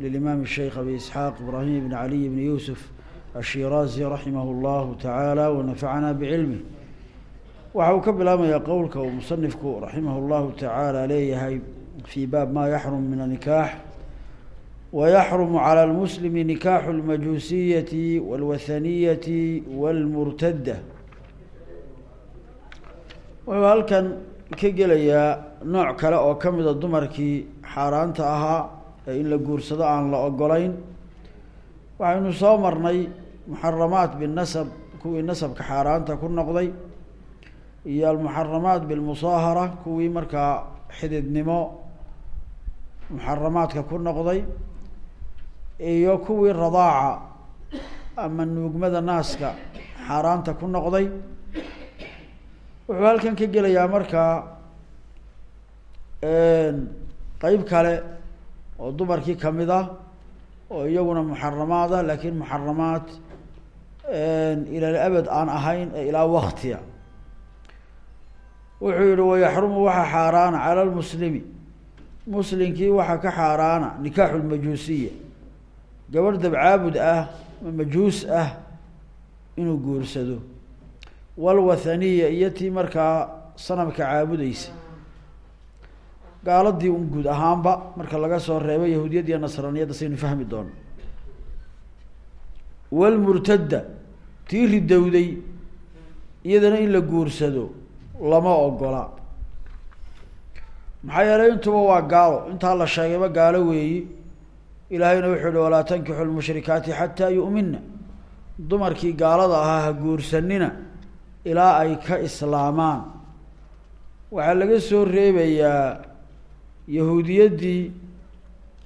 للإمام الشيخ أبي إسحاق إبراهيم بن علي بن يوسف الشيرازي رحمه الله تعالى ونفعنا بعلمه waxa uu ka bilaabmayaa qowlka uu musanifku raximah اllahu tacaala leeyahay fii baab ma yaxrum min anikaax wayaxrumu calى lmuslimi nikaaxu اlmajuusiyati wاlwathaniyati wاlmurtadda wuxuu halkan ka gelayaa nooc kale oo ka mida dumarkii xaaraanta ahaa ee in la guursado aan la ogolayn waxaynu soo marnay muxaramaat binasab kuwii nasabka xaaraanta ku noqday iyo almuxaramaat bilmusaahara kuwii markaa xididnimo muxaramaadka ku noqday iyo kuwii radaaca ama nuugmada naaska xaaraanta ku noqday. Wuxuu halkan ka gelayaa markaa qeyb kale oo dumarkii ka mid ah oo iyaguna muxaramaad ah laakiin muxaramaad ilal abad aan ahayn ilaa waktiya wuxuu yihi wayaxrumu waxaa xaaraana cala lmuslimi muslimkii waxaa ka xaaraana nikaaxu lmajuusiya gabadh dabcaabud ah ma majuus ah inuu guursado. Walwathaniya iyo tii markaa sanamka caabudeysa gaaladii un guud ahaanba marka laga soo reebo yahuudiyadda iyo nasraaniyadda saynu fahmi doono. Walmurtadda tii ridowday iyadana in la guursado lama ogola. Maxaa yeelay intuba waa gaalo. Intaa la sheegayba gaalo weeyi. Ilaahayna wuxuu yihi walaa tankixu lmushrikaati xataa yu'mina dumarkii gaalada ahaa ha guursanina ilaa ay ka islaamaan. Waxaa laga soo reebayaa yahuudiyaddii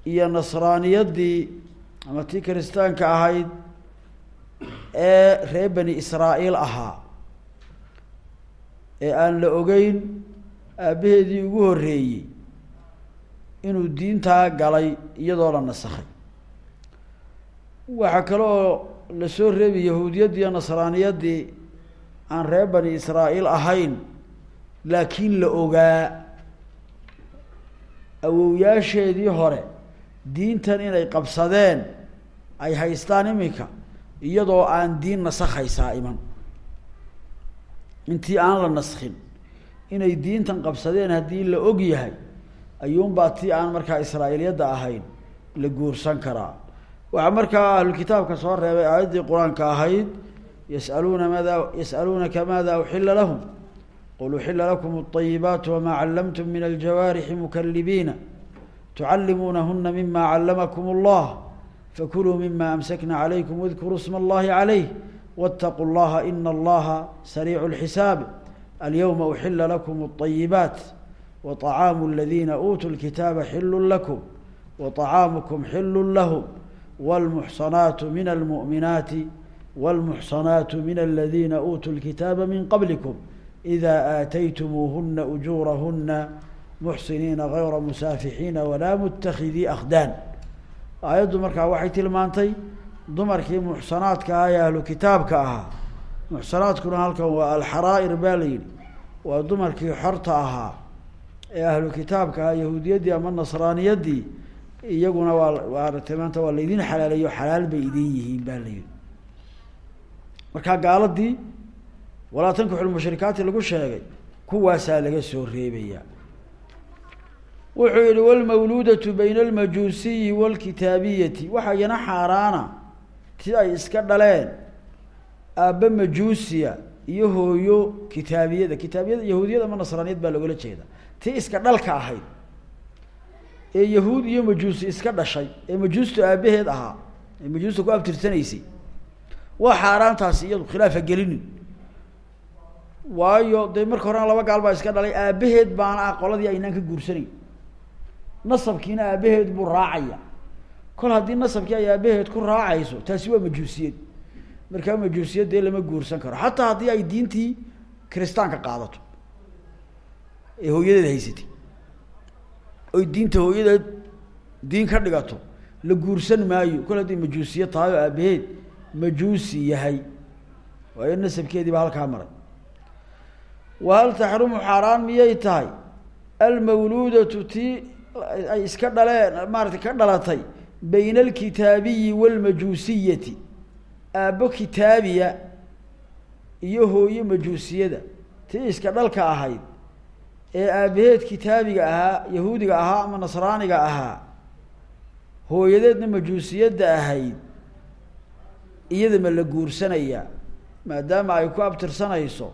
iyo nasraaniyaddii ama tii kiristaanka ahayd ee reer bani israa'iil ahaa ee aan la ogeyn aabbaheedii ugu horreeyey inuu diintaa galay iyadoo la nasakhay. Waxaa kale oo la soo reebi yahuudiyaddii iyo nasraaniyaddii aan reer bani israa'iil ahayn laakiin la ogaa awowyaasheedii hore diintan inay qabsadeen ay haystaan imika iyadoo aan diin nasakhaysaa iman. Intii aan la naskhin inay diintan qabsadeen haddii la og yahay ayuunbaa tii aan markaa israa'iiliyadda ahayn la guursan karaa. Waxaa markaa ahlukitaabka soo reebay aayaddii qur'aanka ahayd yas'aluuna maada yas'aluunaka maada uxila lahum qul uxila lakum الطayibaat wma callamtum min aljawaarixi mukalibiina tucallimuunahuna mima callamakum اllah fakuluu mima amsakna calaykum wadkuruu sma اllahi calayh wاtaquu اllaha ina allaha sariicu اlxisaab alyowma uxila lakum الطayibaat waطacaamu اladina uutuu اlkitaaba xilu lakum waطacaamukum xilu lahm wاlmuxsanaatu min almuؤminaati wاlmuxsanaatu min aladina uutuu اlkitaaba min qablikum إda aataytumuuhuna ujuurahuna muxsiniina gayra musaafixiina walaa mutakidii akhdaan aayaddu markaa waxay tilmaantay dumarkii muxsanaadka ahaa ee ahlu kitaabka ahaa muxsanaadkuna halkan waa alxaraa'ir baa la yidhi waa dumarkii xorta ahaa ee ahlu kitaabka ahaa yahuudiyaddii ama nasraaniyaddii iyaguna waa waaragtay maanta waa laydin xalaaleeyo xalaal bay idin yihiin baa la yidhi markaa gaaladii walaa tankixu lmushrikaati lagu sheegay kuwaasaa laga soo reebayaa wuxuu yihi walmawluudatu bayna almajuusiyi waalkitaabiyati waxaa iyana xaaraana ti ay iska dhaleen aabbe majuusiya iyo hooyo kitaabiyada. Kitaabiyada yahuudiyada ama nasraaniyad baa logala jeeda tii iska dhalka ahayd ee yahuud iyo majuusi iska dhashay ee majuustu aabbaheed ahaa ee majuusta ku abtirsanaysay waa xaaraantaasi iyadu khilaafa gelinin waayo dee marka horena laba gaal baa iska dhalay aabbaheed baana ah qoladii aynaan ka guursanayn nasabkiina aabbaheed buu raacaya. Kol haddii nasabkii ay aabaheed ku raacayso taasi waa majuusiyad. Markaa majuusiyad dee lama guursan karo. Xataa haddii ay diintii kiristaanka qaadato ee hooyadeed haysatay oy diinta hooyadeed diin ka dhigato la guursan maayo. Kol haddii majuusiya tahay aabaheed majuusi yahay. Waayo nasabkeedii baa halkaa maray wahal taxrumu xaaraan miyay tahay almawluudatu tii ay iska dhaleen maaratay ka dhalatay bayna alkitaabiyi waalmajuusiyati aabbo kitaabiya iyo hooyo majuusiyada tii iska dhalka ahayd ee aabaheed kitaabiga ahaa yahuudiga ahaa ama nasraaniga ahaa hooyadeedna majuusiyadda ahayd iyada ma la guursanayaa maadaama ay ku abtirsanayso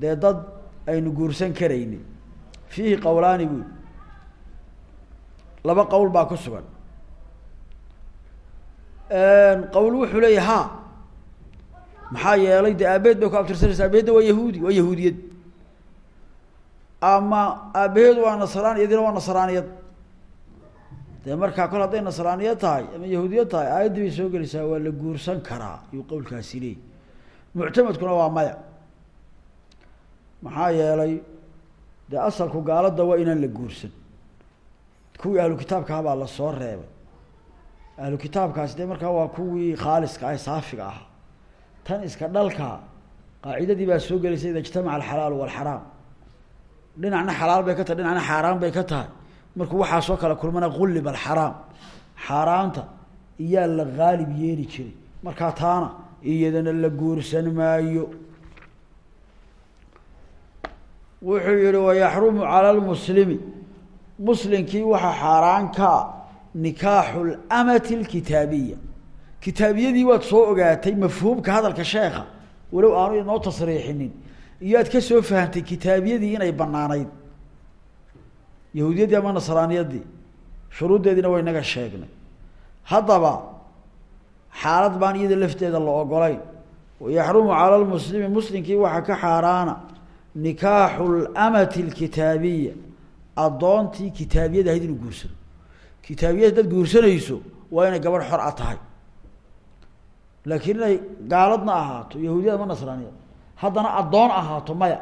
dee dad aynu guursan karaynin. Fiihi qowlaani buuli laba qowl baa ku sugan. Qowl wuxuu leeya ha maxaa yeelay dee aabaheed bay ku abtirsanaysa aabaheedna waa yahuudi waa yahuudiyad. Ama aabaheed waa nasraan iyadina waa nasraaniyad. Dee markaa kol hadday nasraaniyad tahay ama yahuudiyad tahay aayaddii bay soo gelaysaa waa la guursan karaa yuu qowlkaasi leey muctamadkuna waa maya maxaa yeelay dee asalku gaalada waa inaan la guursan. Kuwii ahlu kitaabkaha baa la soo reebay. Ahlu kitaabkaasi dee markaa waa kuwii khaaliska ah saafiga ah tan iska dhalka qaacidadii baa soo gelaysa ida ijtamaca alxalaalu walxaraam dhinacna xalaal bay ka tahay dhinacna xaaraan bay ka tahay. Markuu waxaasoo kale kulmana gullib alxaraam xaaraanta iyaa la haalib yeeli jiray. Markaa taana iyadana la guursan maayo wuxuu yihi wayaxrumu cala lmuslimi muslimkii waxaa xaaraan kaa nikaaxu lamati alkitaabiya kitaabiyadii waad soo ogaatay mafhuumka hadalka sheekha. Walow aanu inoo tasriixinin. Iyo aad ka soo fahamtay kitaabiyadii inay banaanayd yahuudiyaddii ama nasraaniyadii shuruuddeediina waa inaga sheegnay. Haddaba xaalad baan iyada lafteeda la ogolayn wayaxrumu cala lmuslimi muslimkii waxaa ka xaaraana nikaaxu lamati alkitaabiya. Addoontii kitaabiyada ahayd inuu guursado. Kitaabiyada haddaad guursanayso waa inay gabadh xor a tahay. Laakiin inay gaaladna ahaato yahuudiyad ama nasraaniyad haddana addoon ahaato maya.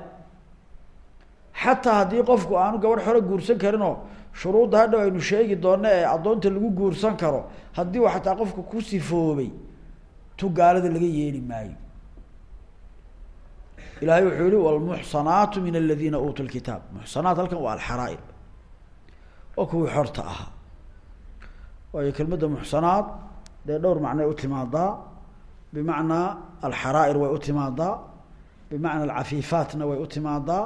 Xataa haddii qofku aanu gabadh xore guursan karinoo shuruudda hadhow aynu sheegi doona ee addoonta lagu guursan karo haddii u xataa qofku ku sifoobay tu gaalada laga yeeli maayo ilahay wuxuu yihi wlmuxsanaatu min aladiina uutuu lkitaab muxsanaat halkan waa alxaraair waa kuwii xorta ahaa. Waayo kelmadda muxsanaat dee dhowr macnay u timaadaa. Bimacnaa alxaraair way u timaadaa. Bimacna alcafiifaatna way u timaadaa.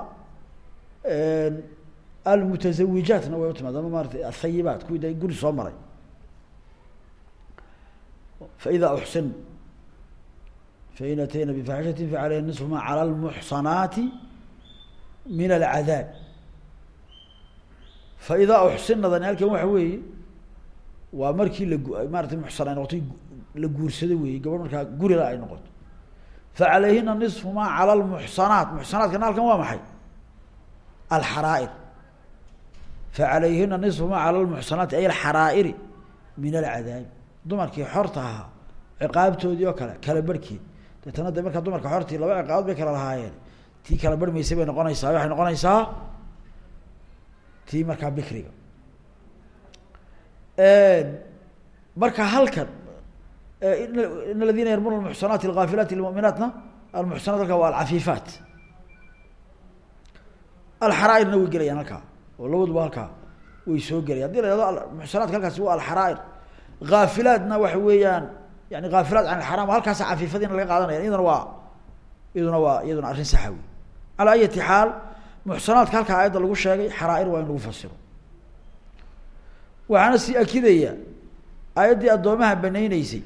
Almutazawijaatna way u timaadaa. Ama maarata athayibaat kuwii de guri soo maray. Faida uxsin fain atayna bifaaxishati facalayha nisfu ma cala lmuxsanaati min alcadaab faidaa uxsinadani halkan waxa weeye waa markii la maarata muxsan ay noqotay la guursado weeye gabadh markaa gurila ay noqoto facalayhina nisfu ma cala lmuxsanaat muxsanaadkana halkan waa maxay alxaraair facalayhina nisfu ma cala lmuxsanaati ay alxaraa'iri min alcadaabi dumarkii xorta ahaa ciqaabtoodii oo kale kala barhkeed deetana de markaa dumarka xortii laba ciqaabood bay kala lahaayeen. Tii kala barhmaysay bay noqonaysaa waxay noqonaysaa tii markaa bikriga. Marka halkan in aladina yarmuna almuxsanaati algaafilaati lmuminaatna almuxsanaat halkaa waa alcafiifaat. Alxaraairna way gelayaan halkaa oo labaduba halkaa way soo gelayan haddii la ihahdo waa alxaraair. Haafilaadna waxa weeyaan yani haafilaat can alxaram halkaasa cafiifadiina laga qaadanaya iyaduna waa iyaduna waa iyaduna arrin saxa wey calaa ayati xaal muxsanaadka halkaa aayadda lagu sheegay xaraair waa in lagu fasiro waxaana sii akidaya aayaddii addoomaha banayneysay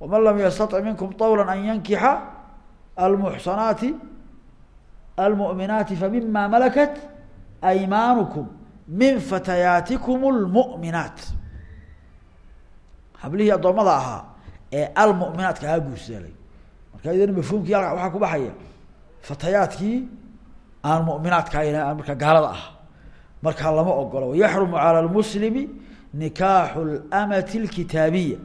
waman lam yastaطic minkum طawla an yankixa almuxsanaati almu'minaati famima malakat aymaanukum min fatayaatikum اlmu'minaat hablihii addoommada ahaa ee almuminaadka ahaa guursaday. Marka iyadana mafhuumkii waxaa ku baxaya fatayaadkii aan muminaadka ahayn marka gaalada ah markaa lama ogola wayaxrumu cala lmuslimi nikaaxu lmati lkitaabiya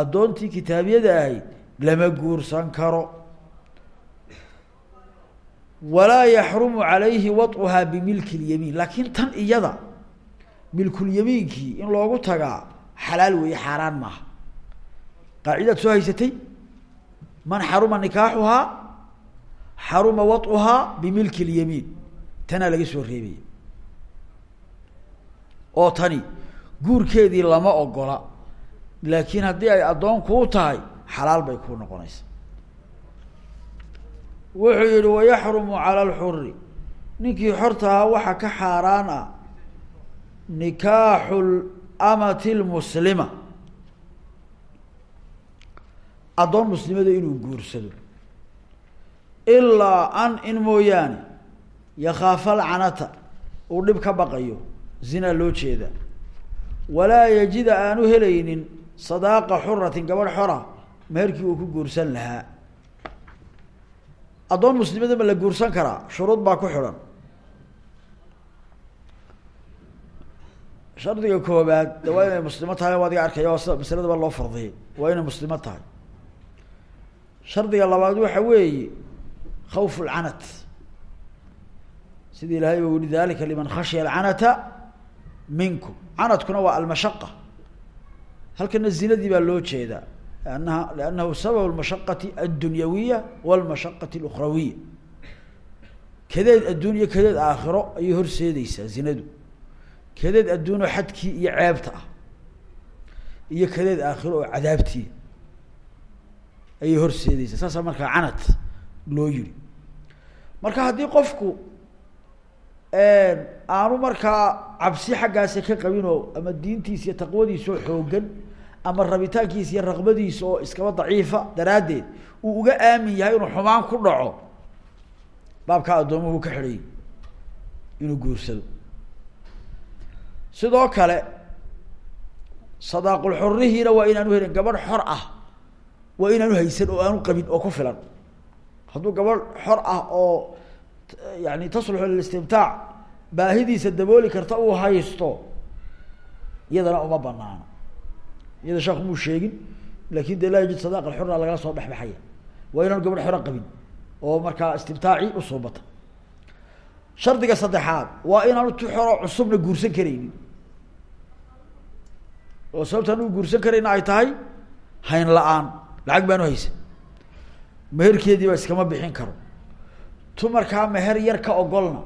addoontii kitaabiyada ahayd lama guursan karo. Walaa yaxrumu calayhi waطuhaa bimilki lyamiin laakiin tan iyada milkulyamiinkii in loogu tagaa xalaal weeye xaaraan maaha qaacidaad soo haysatay man xaruma nikaaxuhaa xaruma waطuhaa bimilki اlyamiin tanaa laga soo reebaya oo tani guurkeedii lama ogola laakiin haddii ay addoon kuu tahay xalaal bay kuu noqonaysa wuxuu yihi wayaxrumu cala alxuri ninkii xortahaa waxaa ka xaaraan ah nikaaxu lamati lmuslima addoon muslimada inuu guursado. Ilaa an in mooyaane yakhaafa alcanata uu dhib ka baqayo zinaa loo jeeda. Walaa yajida aanu helaynin sadaaqa xuratin gabadh xora meherkii uu ku guursan lahaa. Addoon muslimada ma la guursan karaa shuruud baa ku xidhan shardiga koobaad de waa inay muslimo tahay adiga arkaya sida masaladaba loo fardiyay waa inay muslimo tahay shardiga labaad waxa weeye khawf lcanat sida ilahay ba yihi dalika liman khashya alcanata minkum canadkuna waa almashaqa. Halkana zinadii baa loo jeedaa annaha liannahu sabab mashaqati addunyawiya walmashaqati اlukhrawiya kadeed adduun iyo kadeed aakhiro ayay horseedeysaa zinadu. Kadeed adduun oo xadkii iyo ceebta ah iyo kadeed aakhiro oo cadaabtii ayay horseedeysaa saasaa markaa canad loo yiri marka haddii qofku aanu markaa cabsi xaggaasi ka qabin oo ama diintiisa iyo taqwadiisa oo xoogan ama rabitaankiisa iyo raqbadiisa oo iskaba daciifa daraaddeed uu uga aamin yahay inuu xumaan ku dhaco baabkaa addoomuhu ka xidhay inuu guursado. Sidoo kale sadaaqulxurihiina waa inaanu helin gabadh xor ah waa inaanu haysan oo aanu qabin oo ku filan. Hadduu gabadh xor ah oo yani tasluxu lilistimtaac baahidiisa dabooli karta uu haysto iyadana uma banaano iyada sheekhu muu sheegin laakiin de laa yajid sadaq alxura lagala soo dhexbaxaya. Waa inaanu gabadh xora qabin oo markaa istimtaaci usuubata shardiga saddexaad waa inaanu ti xoro cusubna guursan karaynin. Oo sababta anu guursan karayna ay tahay hayn la'aan lacag baanu haysa meherkeediiba iskama bixin karo. Tu markaa meher yar ka ogolna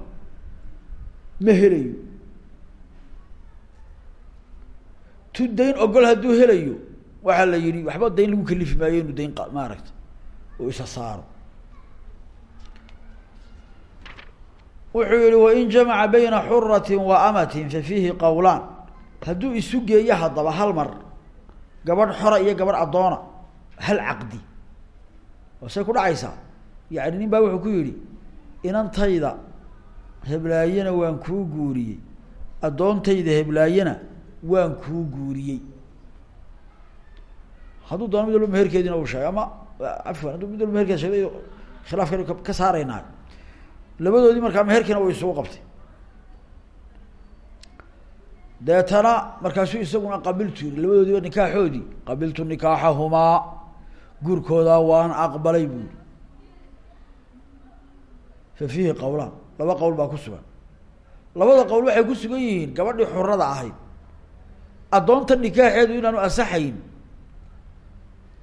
ma helayo. Tu dayn ogol hadduu helayo waxaa la yihi waxba dayn lagu kalifi maayo inuu dayn maaragta oo isa saaro. Wuxuu yihi wain jamaca bayna xurati wa amatin fa fiihi qowlaan hadduu isu geeyo haddaba hal mar gabadh xora iyo gabadh addoona hal caqdi? Oo say ku dhacaysaa? Yani nin baa wuxuu ku yihi inantayda heblaayana waan kuu guuriyey. Addoontayda heblaayana waan kuu guuriyey. Hadduu doono mid walba meherkeedina uu sheegay ama afwan hadduu mid walba meherkeeda sheegay khilaafkan ka saaraynaa labadoodii markaa meherkiina way isugu qabtay. Deetana markaasuu isaguna qabiltu yiri labadoodiiba nikaaxoodii qabiltu nikaaxahumaa guurkoodaa waan aqbalay bu yiri fa fiihi qowlaan laba qowl baa ku sugan. Labada qowl waxay ku sugan yihiin gabadhii xurada ahayd. Addoonta nikaaxeedu inaanu asaxayn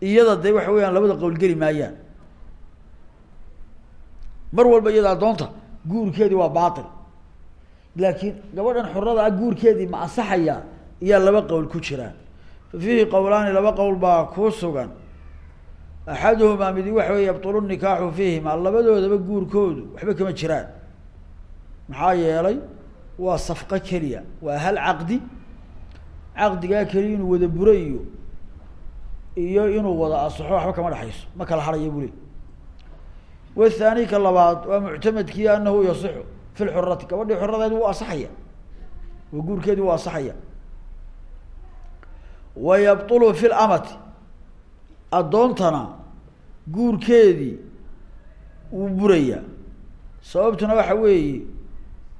iyada dee waxa weeyaan labada qowl geli maayaan. Mar walba iyada addoonta guurkeedii waa baatil. Laakiin gabadhan xurada ah guurkeedii ma asaxaya iyaa laba qowl ku jiraan. Fa fiihi qowlaani laba qowl baa ku sugan axaduhumaa midi waxa wey yabtulu nikaaxu fiihima labadoodaba guurkoodu waxba kama jiraan maxaa yeelay waa safqo keliya waa hal caqdi caqdigaa keliya inuu wada buro iyo inuu wada asaxo waxba kama dhexayso ma kala haraya bule wathani ka labaad waa muctamadkii anahu yasixu fi lxurati gabadhii xuradeed wuu asaxaya oo guurkeedi wuu asaxaya wa yabtulu fi lamati addoontana guurkeedii wuu burayaa sababtuna waxa weeye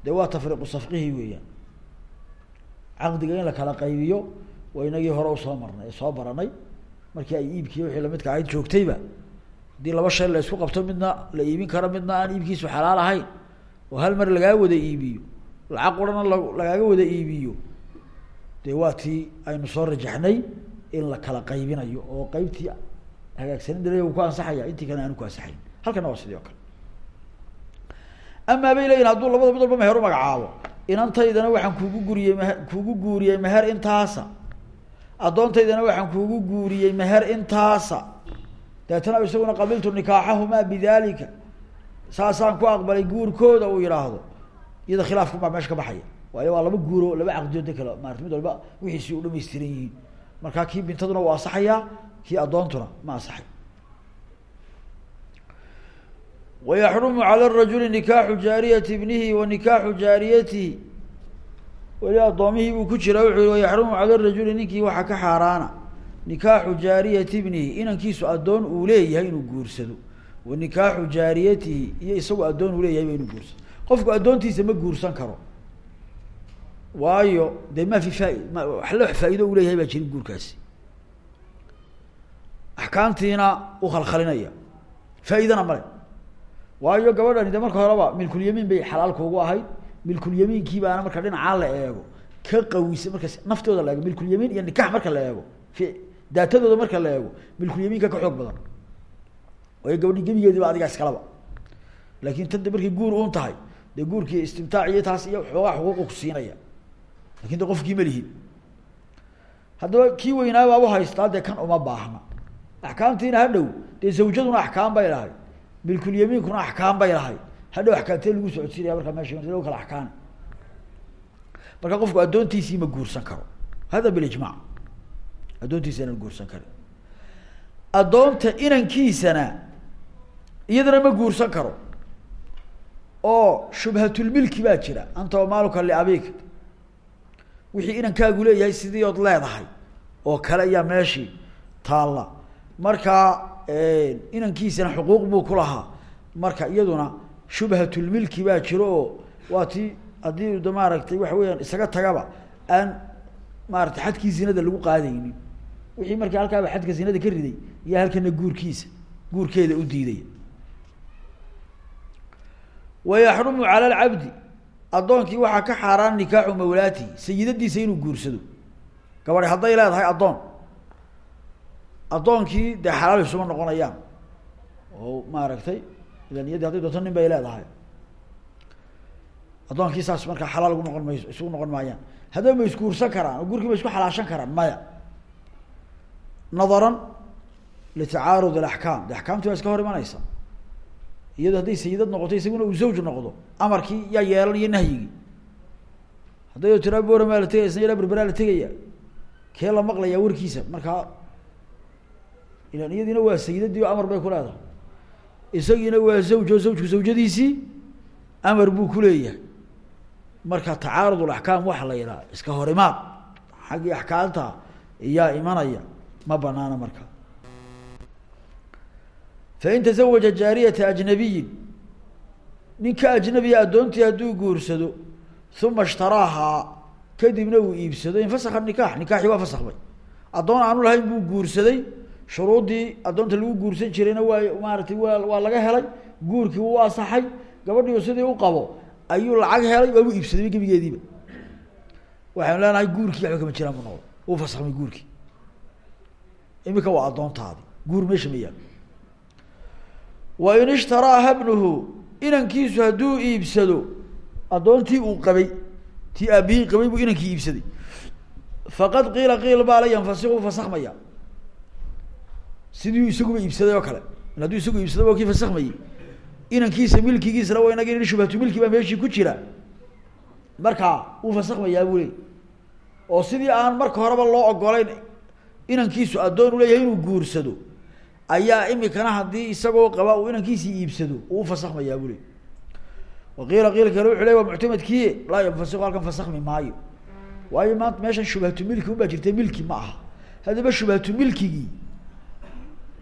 dee waa tafriiqu safqihi weeyaan. Caqdiga in la kala qaybiyo waa inagii hore u soo marnay soo baranay. Markii ay iibkii wixii lamidka ahayd joogtayba haddii laba shay la isku qabto midna la iibin karo midna aan iibkiisu xalaal ahayn oo hal mar lagaa wada iibiyo lacag qurana la lagaaga wada iibiyo dee waa tii aynu soo rajaxnay in la kala qaybinayo oo qeybtii hagaagsanin dara ku ansaxaya intii kalena aanu ku ansaxayn. Halkana waa sidii kale. Amaa bay leeyihiin hadduu labada mid walba meher u magacaabo inantaydana waxaan kuugu guriyey mh kuugu guuriyey meher intaasa. Addoontaydana waxaan kuugu guuriyey meher intaasa. Deetana isaguna qabiltu nikaaxahumaa bidalika saasaan ku aqbalay guurkooda uu yidhaahdo. Iyada khilaafkun baa meesha ka baxaya. Waayo waa laba guuro laba caqdiyo de kale. Maarata mid walba wixiisi u dhamaystiran yihiin. Markaa kii bintaduna waa asaxayaa kii addoontuna ma asaxay wayaxrumu cala rajuli nikaaxu jaariyati ibnihi wa nikaaxu jaariyatihi weli addoomihii buu ku jira wuxuu yihi wayaxrumu cala rajuli ninkii waxaa ka xaaraana. Nikaaxu jaariyati ibnihi inankiisu addoon uu leeyahay inuu guursado. Wa nikaaxu jaariyatihi iyo isagu addoon uu leeyahayba inuu guursado qofku addoontiisa ma guursan karo. Waayo dee ma fi faa- ma waxla wax faa-iido uu leeyahay baa jirin guurkaasi axkaamtiina u khalkhalinaya. Faa-iidana male waayo gabadhani de marka horeba milkulyamiin bay xalaal kuugu ahayd. Milkulyamiinkii baana marka dhinacaa la eego ka qawisa marka naftooda la eego. Milkulyamiin iyo nikax marka la eego daatadooda marka la eego milkulyamiinka ka xoog badan. Waayo gabadhi gebigeediba adigaa iskalaba laakin tan de guur un tahay dee guurkii istimtaac iyo taas iyo xoogaa xuquuqu ku siinaya. Lakin qofkii ma lihin. Haddaba kii weynaa baabu haystaa dee kan uma baahna axkaamtiina hadhow dee zawjaduna axkaam bay lahay milkulyamiinkuna axkaam bay lahay hadhow axkaamtee lagu socodsiinaya markaa meesha kala axkaami marka qofku addoontiisii ma guursan karo. Hada bilijmac addoontiisa inaan guursan karin. Addoonta inankiisana iyadana ma guursan karo. Oo shubhatulmilki baa jira. Anta wamaaluka liabika wixii inankaagu leeyahay sidii ood leedahay oo kale ayaa meeshii taalla markaa inankiisana xuquuq buu ku lahaa. Marka iyaduna shubhatulmilki baa jiro oo waa ti haddii da waxa weeyaan isaga tagaba aan maarata xadkii zinada lagu qaadaynin. Wixii markaa halkaaba xadka zinada ka riday iyo halkana guurkiisa guurkeeda u diidaya wayaxrumu cala alcabdi addoonkii waxaa ka xaaraan nikaaxu mawlaatihi sayidadiisa inuu guursado. Gabadhi hadday leedahay addoon addoonkii dee xalaal isuma noqonayaan. Oo maaragtay ilan iyadii hadday doonto nin bay leedahay. Addoonkii saas markaa xalaal ugu noqon mayso isugu noqon maayaan. Haddaba ma isguursan karaan oo guurkii ma isku xalaashan karaan maya. Nadaran litacaarud alaxkaam de axkaamtii waa iska hor imanaysa. Iyado hadday sayidad noqoto isaguna uu zawj noqdo amarkii yaa yeelanaya nahyigii. Hadday tiraa boramaa la tegaya isna yaraa berberaa la tegaya. Kee la maqlayaa warkiisa? Markaa ilan iyadiina waa sayidadii amar bay ku leedahay. Isagiina waa zawj oo zawjku zawjadiisii amar buu ku leeyahay. Marka tacaarud alaxkaam waxa la yidhaha iska hor imaad. Xaggii axkaamta iyaa imanaya ma banaana marka. Fain tazawaja jaariyata ajnabiyin ninka ajnabiya addoontii hadduu guursado uma ishtaraahaa kadibna uu iibsado infasakha nikax nikaxii waa fasakmay addoon aanu lahayn buu guursaday shuruuddii addoonta lagu guursan jirayna waa maaratay waa waa laga helay guurkii wuu asaxay gabadhiiba sidii u qabo ayuu lacag helay waabuu iibsaday gebigeediiba. Waxaynu leenahay guurkii waxba kama jiraan bu noqdo uu fasakmay guurkii. Imika waa addoontaadi guur meesha ma yaalo wain ishtaraaha bnuhu inankiisu hadduu iibsado addoontii uu qabay tii aabihii qabay buu inankii iibsaday. Faqad qiila qiil baa la yanfasiku fasakmaya sidii isaguba iibsaday oo kale hadduu isagu iibsaday waa kii fasakmayey inankiisa milkigiisana waa inagi shubhatu milki baa meeshii ku jira. Markaa wuu fasakmayaa buu oo sidii aan marka horeba loo ogolayn inankiisu addoon u leeyahay inuu guursado ayaa imikana haddii isagoo qaba uu inankiisii iibsado uu ufasakmayaa buu leey waqiila qiil kale wuxu ley waa muctamadkii laa yanfasiku halkan fasakmi maayo. Waayo maanta meeshan shubhatu milki unbaa jirta milki ma aha. Haddaba shubhatu milkigii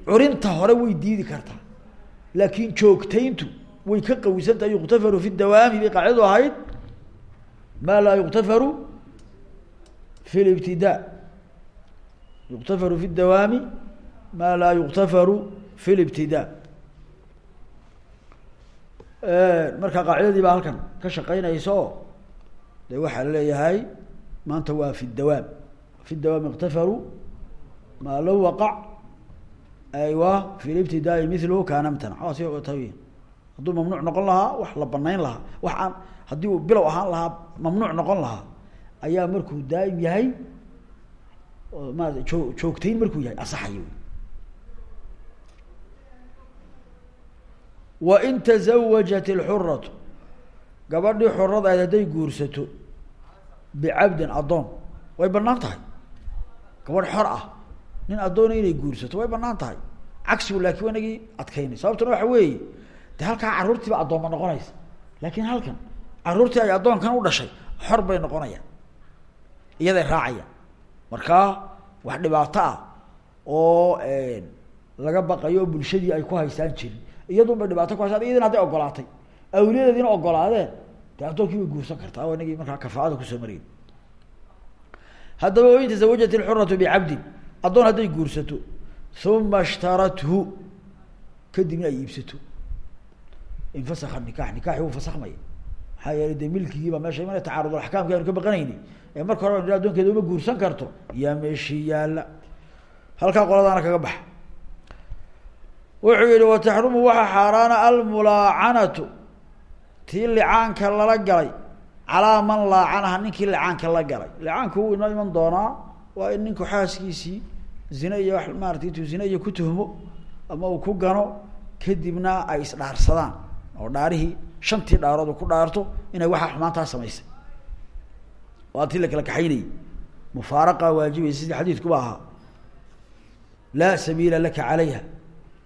curinta hore way diidi kartaa. Laakin joogtayntu way ka qawisan tahay yuqtafaru fi dawaami bay qaacidadu ahayd. Maa laa yuqtafaru fi libtidaa yuktafaru fi dawaami ma laa yuktafaru fi libtidaa marka qaacidadii baa halkan ka shaqeynaysa de waxaa la leeyahay maanta waa fi dawaam. Fi dawaam iktafaru maa low waqac aywa fi libtidaai miluhu kaana mtanac waa si tawi hadduu mamnuuc noqon lahaa wax la banayn lahaa. Wax aan haddii uu bilow ahaan lahaa mamnuuc noqon lahaa ayaa markuu daa'im yahay maarata joo joogtayn markuu yahay asaxayo. Wain tazawajat ilxuratu gabadhii xurada ayd hadday guursato bicabdin addoon way bannaan tahay. Gabadh xor ah nin addoona inay guursato way bannaan tahay cagsigu laakiin waa inagii adkaynay. Sababtuna waxa weeye de halkaa carruurtiiba addoonma noqonaysa. Laakin halkan carruurtii ay addoonkan u dhashay xor bay noqonayaan. Iyaday raacayaan. Markaa wax dhibaato ah oo laga baqayo oo bulshadii ay ku haystaan jirin iyadun bay dhibaato ku haystaan iyadina hadday ogolaatay awliyadeediina ogolaadeen de addoonkii way guursan kartaa oo inagii markaa kafaada ku soo marayn haddaba wain tazawajat ilxuratu bicabdin addoon hadday guursato uma ishtarathu kadibna ay iibsato infasaka nikax nikaxi wuu fasakmaya maxaa yeelay dee milkigiiba meesha imana tacaarudul axkaamki aynu ka baqanayni ee marka hore anu addoonkeeda uma guursan karto yaa meeshii yaalla halkaa qoladaana kaga baxa wuxuu yihi wataxrumu waxaa xaaraana almulaacanatu tii licaanka lala galay calaa man laacanaha ninkii licaanka la galay licaanku wuu inoo iman doonaa waa in ninku xaaskiisii zine iyo wax maarata intuu zine iyo ku tuhmo ama uu ku gano kadibna ay isdhaarsadaan oo dhaarihii shantii dhaarood uu ku dhaarto inay waxaa xumaantaa samaysay waa tii la kala kaxaynayay. Mufaaraqa waajibaysa sidii xadiidkuba ahaa laa sabiila laka calayha.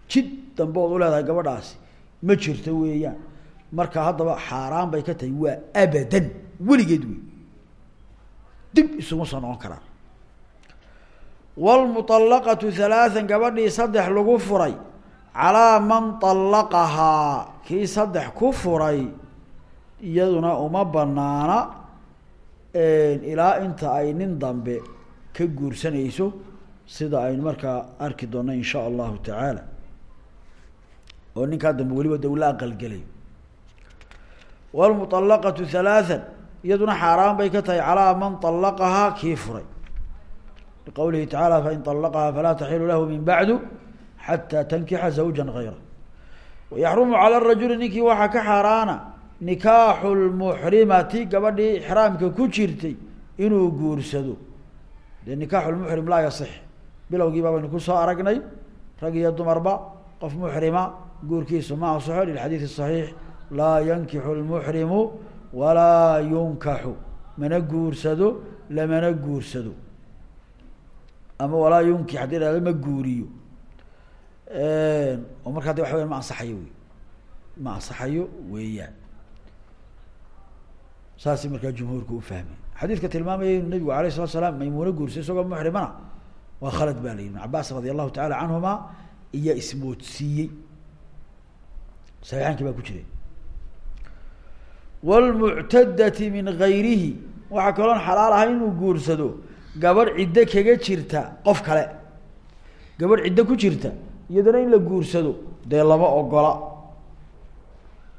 Jid dambe ood uleedahay gabadhaasi. Ma jirto weeyaan. Marka haddaba xaaraan bay ka tahay. Waa abadan. Weligeed wey dib isuma soo noqon karaan wlmuطalaqatu halaathan gabadhii saddex lagu furay calaa man طallaqahaa kii saddex ku furay iyaduna uma banaana ilaa inta ay nin dambe ka guursanayso sida aynu markaa arki doonno in shaa allahu tacaala oo ninkaa dambe weliba de ula aqalgelay wlmuطalaqatu halaathan iyaduna xaaraan bay ka tahay calaa man طallaqahaa kii furay liqowlihi tacaala fain طalaqahaa falaa taxilu lahu min bacdu xataa tankixa zawja gayra wayaxrumu cala rajuli ninkii waxaa ka xaaraana nikaaxu lmuxrimati gabadhii ixraamka ku jirtay inuu guursado dee nikaaxu lmuxrim laa yasix bilowgiiba baynu ku soo aragnay rag iyo dumarba qof muxrima guurkiisu ma asaxo lilxadiidi saxiix laa yankixu lmuxrimu walaa yunkaxu mana guursado lamana guursado ama walaa yunkix haddii dhahdo ma guuriyo. Oo markaa de waxa weya ma ansaxayo wey ma ansaxayo weeyaan saasay markaa jumhuurku u fahmay. Xadiidka tilmaamaya inuu nabigu alayh salatu salaam maymuuna guursay isagoo muxrimana waa khalad ba la yihi ibn cabaas radi allahu tacala canhuma iyaa ismoodsiiyey. Saxiixaankii baa ku jiray. Wlmuctadati min gayrihi waxaa kaloon xalaal ahay inuu guursado gabadh ciddo kaga jirta qof kale. Gabadh ciddo ku jirta iyadana in la guursado dee lama ogola.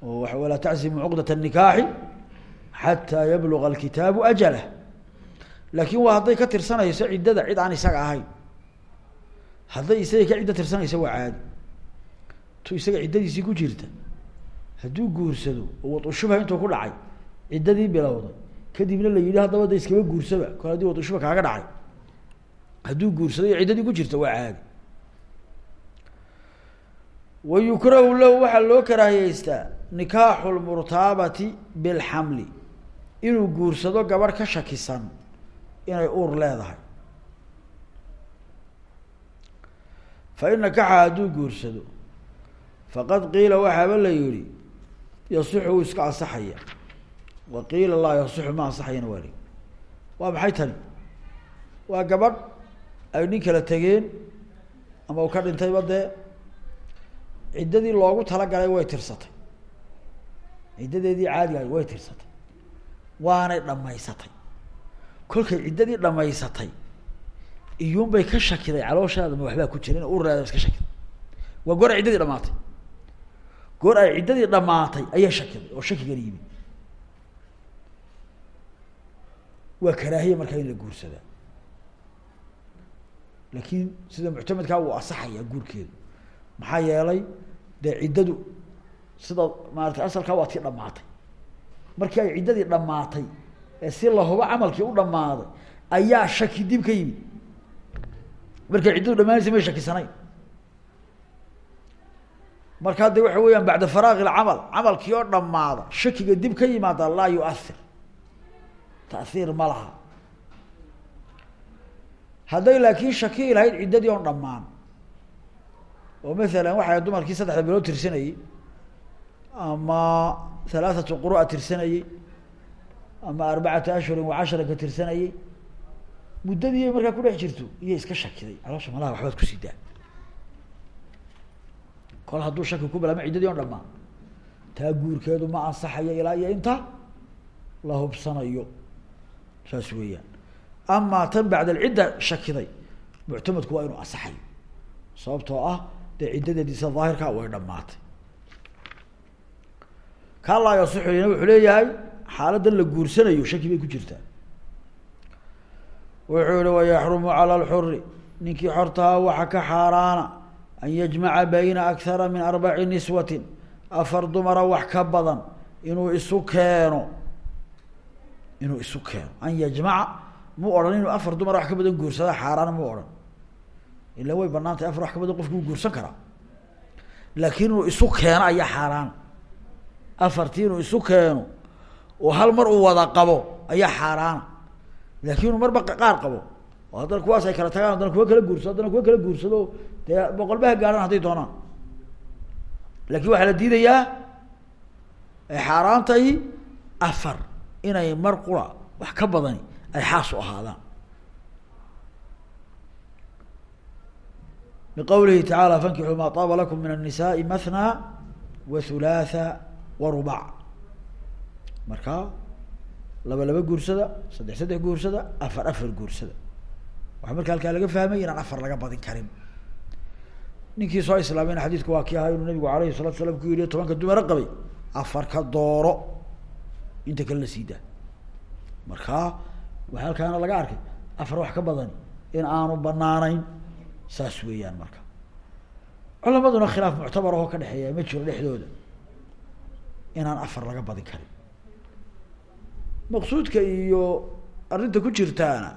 Oo wa walaa taczimu cuqdat الnikaaxi xataa yabluga alkitaabu ajalah laakin waa hadday ka tirsanayso ciddada cid aan isaga ahayn. Hadday isaga ka ciddo tirsanayso waa caadi. Tu isaga ciddadiisii ku jirta hadduu guursado oo wadushubha intuu ku dhacay ciddadii bilowday kadibna la yidhi haddaba da iskaba guursaba. Kol haddii wadushubha kaaga dhacay. Hadduu guursado iyo ciddadii ku jirta waa caadi wa yukrahu lahu waxaa loo karaahiyeystaa nikaaxu lmurtaabati bilxamli inuu guursado gabadh ka shakisan inay uur leedahay. Fa in nakaxa hadduu guursado faqad qiila waxaaba la yihi yasixu wuu iska ansaxaya wa qiila laa yasixu ma ansaxayana waa li waa maxay tani? Waa gabadh ay nin kala tegeen ama uu ka dhintayba dee ciddadii loogu talagalay way tirsatay. Ciddadeedii caadiga ahay way tirsatay. Waanay dhamaysatay kolkay ciddadii dhamaysatay iyuunbay ka shakiday calooshaada ma waxbaa ku jira in urreeda iska shakiday. Waa goor ay ciddadii dhamaatay goor ay ciddadii dhamaatay ayay shakiday oo shakigan yimi waa karaahiya markaa in la guursadaa laakiin sida muctamadkaa wuu asaxayaa guurkeedu maxaa yeelay dee ciddadu sida maarata asalkaa waa tii dhamaatay markii ay ciddadii dhamaatay ee si lahuba camalkii u dhamaaday ayaa shaki dib ka yimid. Markay ciddadu dhamaanaysa may shakisanayn. Markaa de waxa weeyaan bacda faraaqi lcamal camalkii oo dhamaada shakiga dib ka yimaada laa yuathir tahiir ma laha. Hadday laakiin shaki lahayd ciddadii oon dhammaan. Oo masalan waxay dumarkii saddexda bilood tirsanayey ama halaathatu qurua tirsanayey ama arbacata ashhurin wa casharanka tirsanayey muddadii ay markaa kudhex jirto iyay iska shakiday. Caloosha malaha waxbaad ku sidaa kol hadduu shaki ku bilaama ciddadii on dhamaan taa guurkeedu ma ansaxayo ilaa iyo inta la hubsanayo saas weeyaan. Amaa tan bacd alcidda shakiday muctamadku waa inuu ansaxayo sababtoo ah dee ciddadeediisa daahirka way dhamaatay kaa laa yasixuyna wuxuu leeyahay xaaladan la guursanayo shaki bay ku jirtaa. Wuxuu yihi wayaxrumu cala alxuri ninkii xortaha waxa ka xaaraana an yajmaca bayna akhara min arbaci niswatin afar dumara wax ka badan inuu isu keeno inuu isu keeno. An yajmaca mu odhan inuu afar dumar wax ka badan guursada xaaraana mu odhan. Ila way banaan afar wax ka badan qofki u guursan karaa. Laakiin inuu isu keeno ayaa xaaraana afartii inuu isu keeno oo hal mar uu wada qabo ayaa xaaraana laakiin inuu marba qaar qabo oo kuwaas ay kala tagaan haddana kuwa kala guursado haddana kuwa kala guursado dee boqolbaha gaadhaan hadday doonaan. Laakiin waxaa la diidayaa ay xaaraan tahay afar inay mar qura wax ka badani ay xaas u ahaadaan liqawlihi tacaala fankixuu maa taaba lakum min الnisaءi mathna wa hulaatha wa rubac markaa laba laba guursada saddex saddex guursada afar afar guursada waxaa marka halkaa laga fahmay inaan afar laga badin karin ninkii soo islaamayna xadiidku waa kii ahaa inuu nabigu alayhi salatu salam ku yihi tobanka dumaro qabay afar ka dooro inta kale la siidaa markaa waxaa halkaana laga arkay afar wax ka badani in aanu banaanayn saas weeyaan marka. Culamaduna khilaaf muctabar ahoo ka dhexeeya ma jiro dhexdooda inaan afar laga badin karin. Maqsuudka iyo arrinta ku jirtaana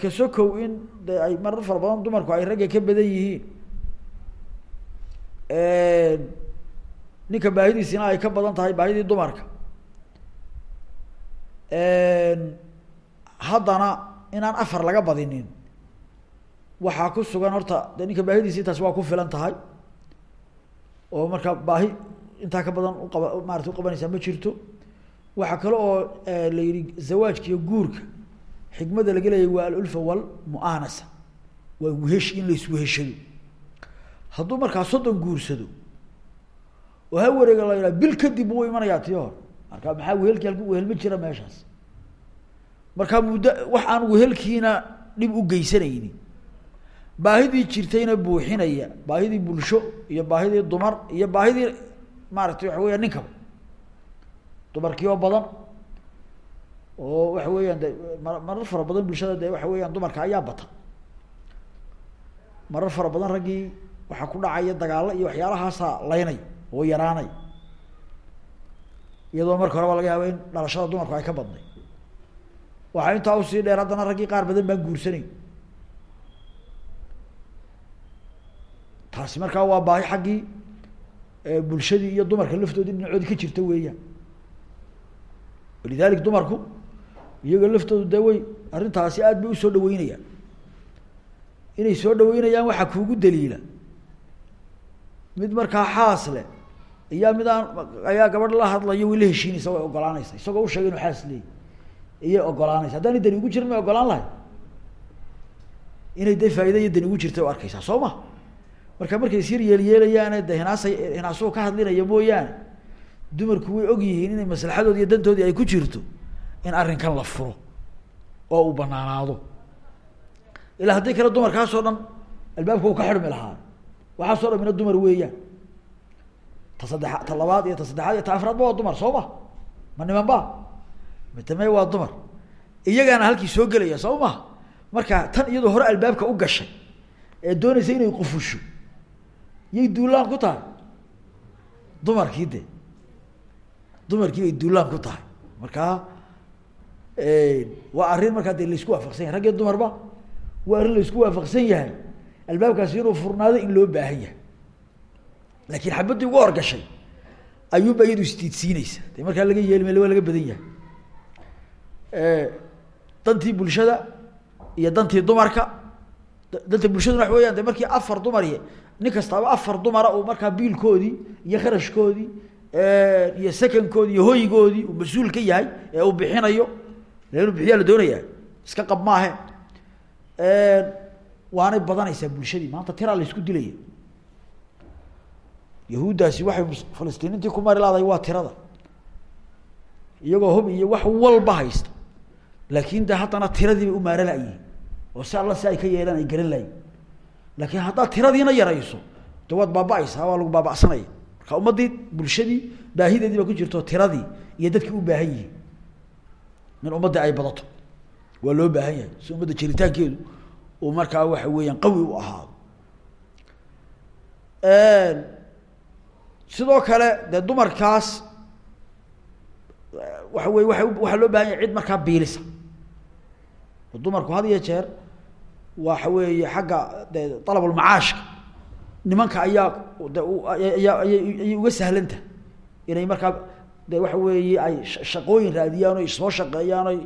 kasokow in de ay marar fara badan dumarku ay ragga ka badan yihiin. Ninka baahidiisina ay ka badan tahay baahidii dumarka haddana inaan afar laga badinin. Waxaa ku sugan horta de ninka baahidiisi intaas waa ku filan tahay. Oo marka baahi intaa ka badan uqaba maarata uqabanaysaa ma jirto. Waxaa kale oo la yihi zawaajka iyo guurka. Xikmada laga leeyahy waa alulfa walmu'anasa waa wehesh in laisweheshado hadduu markaa soddon guursado oo ha wareega la yidhaha bil kadib uu imanayaa tii marka maxaa wehelkii halku wehel ma jira meeshaas? Markaa muddo wax aan wehelkiina dhib u geysanaynin. Baahidii jirtayna buuxinaya baahidii bulsho iyo baahidii dumar iyo baahidii maaragtay waxa weya ninkaba dumarkii oo badan oo waxa weeyaan de ma marar fara badan bulshada de waxa weeyaan dumarka ayaa bata. Marar fara badan raggii waxaa ku dhacaya dagaalo iyo waxyaalahaasa laynay oo yaraanay iyadoo marka horeba laga yaaba in dhalashada dumarku ay ka badnay. Waxaa intaa u sii dheer haddana raggii qaar badan baan guursanayn. Taasi markaa waa baahi xaggii bulshadii iyo dumarka laftoodii dhinacoodii ka jirta weeyaan. Walidalik dumarku iyaga laftoodu de way arrintaasi aad bay u soo dhaweynayaan. Inay soo dhaweynayaan waxaa kuugu daliila. Mid markaa xaas leh ayaa mid aan ayaa gabadh la hadlayo way la heshiinaysa way ogolaanaysa isagoo usheegay inu xaas leeyi iyay ogolaanaysa haddaanay dani ugu jirin may ogolaan lahay inay de faaida iyo dani ugu jirta o arkeysaa soo ma? Marka markay isyar yeelyeelayaane de hinaasay hinaasuhu ka hadlinaya mooyaane dumarku way og yihiin inay maslaxadoodi iyo dantoodii ay ku jirto in arrinkan la furo oo uu banaanaado ilaa haddii kale dumarkaasoo dhan albaabka uu ka xidhmi lahaa. Waxaasoo dhan mina dumar weeyaan ta saddexa ta iyo ta saddexaad iyo ta afraadba waa dumar soo ma? Ma niman ba? Mitame waa dumar. Iyagaana halkii soo gelaya soo maha marka tan iyadoo hore albaabka u gashay ee doonaysa inay qufusho yay duulaan ku tahay? Dumarkii de dumarkii bay duulaan ku tahay. Markaa waa arrin markaa de la isku waafaqsan yahay. Rag iyo dumarba waa arrin la isku waafaqsan yahay. Albaabkaasi inuu furnaado in loo baahan yahay laakiin xabaddii ugu horgashay ayuunba iyadu isdiidsiineysa de markaa laga waa laga badan yahay. Dantii bulshada iyo dantii dumarka danta bulshaduna waxa weyaan de markii afar dumari nin kastaaba afar dumara uu markaa biilkoodii iyo kharashkoodii iyo sekankoodii iyo hoygoodii uu mas'uul ka yahay ee uu bixinayo inuu bixiyaa la doonayaa? Iska qab maahe. Waanay badanaysaa bulshadii. Maanta tiraa la isku dilaya yahuuddaasi waxay falistiiniintii ku mari laadahay waa tirada. Iyagoo hub iyo wax walba haysta laakin de haddana tiradii bay u maara layihin oo si alla si ay ka yeelaan ay garan layiin laakiin haddaad tiradiina yarayso de waad baaba-aysaa waa lagu baaba'sanaya. Marka ummaddii bulshadii baahideedii baa ku jirto tiradii iyo dadkii u baahan yihiin. In ummaddii ay badato waa loo baahan yahay. Si ummadda jiritaankeedu uu markaa waxa weeyaan qawi u ahaado sidoo kale dee dumarkaas waxa wey waa waxaa loo baahan yahay cid markaa biilisa. Dumarku had iyo jeer waxa weeye xagga de dalabulmacaashka nimanka ayaa de ayaa ayay uga sahlantah inay markaa de waxa weeye ay shaqooyin raadiyaan oy soo shaqeeyaan oy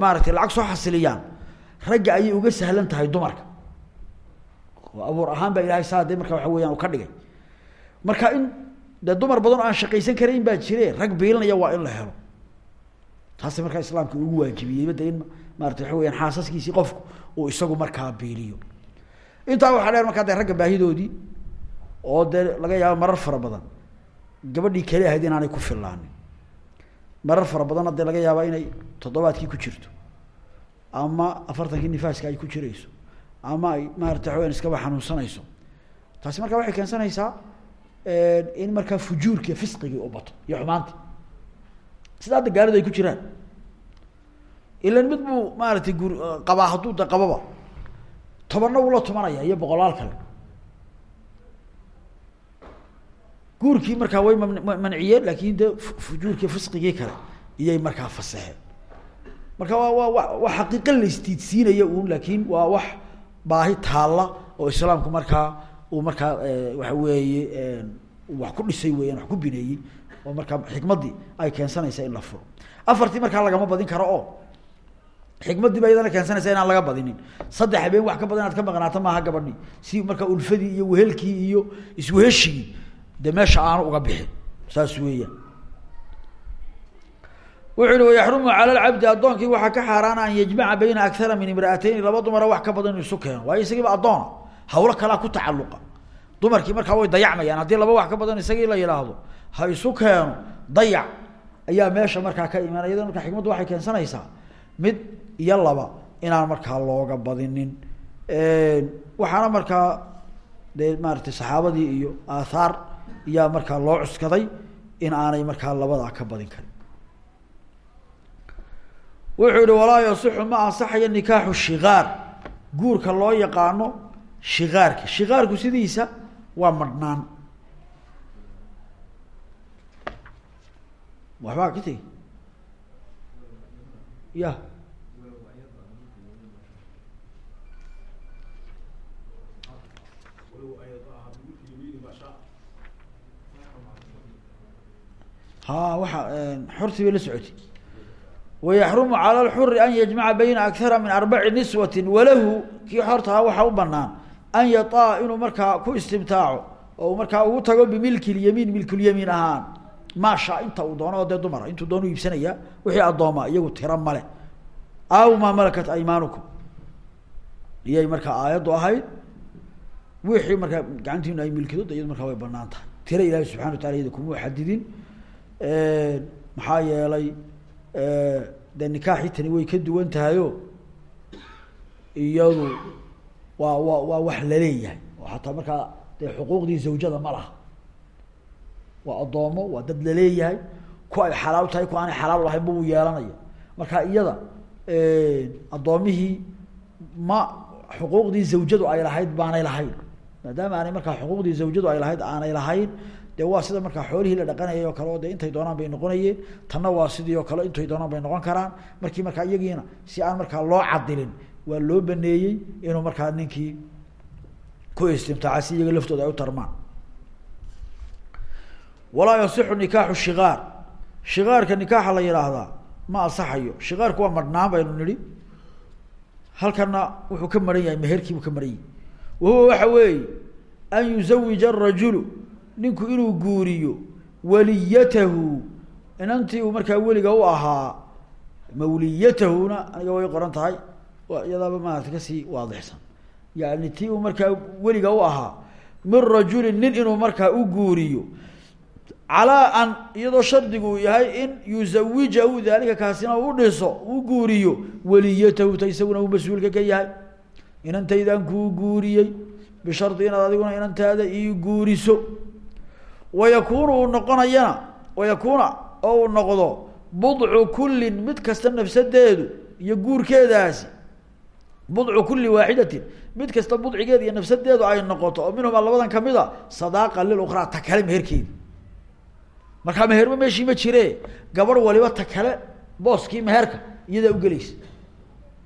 maaragtay lacag soo xasiliyaan. Ragga ayay uga sahlan tahay dumarka. Oo abuur ahaan baa ilahay saa de marka waxa weyaan u ka dhigay. Marka in de dumar badan oo aan shaqaysan karayn baa jire. Rag biilinaya waa in la helo. Taasi markaa islaamka ugu waajibiyeyba de in maarata waxa weyaan xaasaskiisii qofku uu isagu markaa biiliyo. Intaa waxaa dheer markaa de ragga baahidoodii oo dee laga yaabo marar fara badan gabadhii keli ahayd inaanay ku filaanin. Marar fara badanna dee laga yaaba inay toddobaadkii ku jirto. Ama afartankii nifaaska ay ku jirayso. Ama ay maarata waxa weyan iskaba xanuunsanayso. Taasi markaa waxay keensanaysaa in markaa fujuurki fisqigii u bato iyo xumaanti sida hadda gaaladu ay ku jiraan. Ilan mid buu maaratay gur qabaa hadduu de qababa. Tobanna ula tumanaya iyo boqolaal kale. Guurkii markaa way mam manciyeen laakin de fujuurkii fisqigii kale iyay markaa fasexeen marka waa waa wa waa xaqiiqa la isdiidsiinaya un laakin waa wax baahi taalla oo islaamku markaa uu markaa waxa weeye wax ku dhisay weeyaan wax ku bineeyey oo markaa xikmaddii ay keensanaysa in la furo. Afartii markaa lagama badin karo oo xikmaddii ba iyadana keensanaysa inaan laga badinin. Saddex habeen wax ka badan inaad ka maqnaato maaha gabadhi si markaa ulfadii iyo wehelkii iyo isweheshigii de meesha aanu uga bixin. Saas weeyaan. Wuxu uhi wayaxrumu cala lcabdi addoonkii waxaa ka xaaraana an yajmaca bayna akara min imraateyni laba dumara wax ka badan inu isu keeno. Waayo isagiiba addoona hawlo kalaa ku tacaluqa dumarkii markaa way dayacmayaan haddii laba wax ka badan isagii la yidhaahdo ha isu keeno dayac ayaa meesha markaa ka imanaya iyadoo markaa xikmaddu waxay keensanaysaa mid iyo laba inaan markaa looga badinin. Waxaana markaa dee maaratay saxaabadii iyo aathaar iyaa markaa loo cuskaday in aanay markaa labadaa ka badin karin. Wuxuu yihi walaa yasixu ma ansaxayo nikaaxu shikaar guurka loo yaqaano shikaarka shikaarku sidiisa waa madhnaan waxbaa ka tegi. Ya. Ha waxa xortii bay la socotay. Wayaxrumu cala lxuri an yajmaca bayna akara min arbaci niswati walahu. Kii xortaha waxaa u banaan an yataa inuu markaa ku istimtaaco oo markaa ugu tago bimilki lyamiin milkulyamiin ahaan. Maasha inta uu doono oo dee dumara intuu doonu iibsanaya wixii addooma iyagu tira male aw maa malakat aymaanukum iyay markaa aayaddu ahayd wixii markaa gacantiinu ay milkido iyadu markaa way banaan tira ilaahi subxana wa tala iyada kuma xadidin. Maxaa yeelay dee nikaaxii tani way ka duwan tahayo iyadu waa wa waa wax la leeyahay oo xataa markaa dee xuquuqdii zawjada ma laha. Waa addoomo waa dad la leeyahay ku ay xalaal tahay ku aanay xalaal lahayn bu yeelanaya marka iyada addoomihii ma xuquuqdii zawjadu ay lahayd baanay lahayn. Maadaama aanay markaa xuquuqdii zawjadu ay lahayd aanay lahayn dee waa sida markaa xoolihii la dhaqanayay oo kale oo dee intay doonaan bay noqonayeen tanna waa sidii oo kale intay doonaan bay noqon karaan. Markii markaa iyagiina si aan markaa loo cadilin waa loo baneeyey inuu markaa ninkii ku istimtaaca si iyaga laftooda ay u tarmaan. Walaa yasixu nikaaxu shikaar shikaarka nikaaxa la yihaahdaa ma asaxayo shikaarku waa madhnaan baynu nidhi. Halkana wuxuu ka maran yahay meherkiibuu ka maran yahay. Wahuwa waxa weeye an yuzawija arajulu ninku inuu guuriyo waliyatahu. Inantii uu markaa weliga u ahaa mawliyatahuna aniga way qoran tahay iyadaaba maarata ka sii waadixsan yani tii uu markaa weliga u ahaa min rajulin nin inuu markaa u guuriyo calaa an iyadoo shardigu yahay in yuzawijahu daalika kaasina u dhiso u guuriyo waliyatahu ta isaguna uu mas'uulka ka yahay. Inantaydaan kuu guuriyey bishardi inaad adiguna inantaada ii guuriso. Wayakuunu uu noqonayana wayakuuna oo uu noqdo budcu kullin mid kasta nafsadeedu iyo guurkeedaasi budcu kuli waaxidatin. Mid kasta budcigeeda iyo nafsadeedu ay noqoto oo minhumaa labadan ka mid a sadaaqa lilukhraa ta kale meherkeedi markaa meherba meeshii ma jire gabadh waliba ta kale booskii meherka iyadaa ugelaysa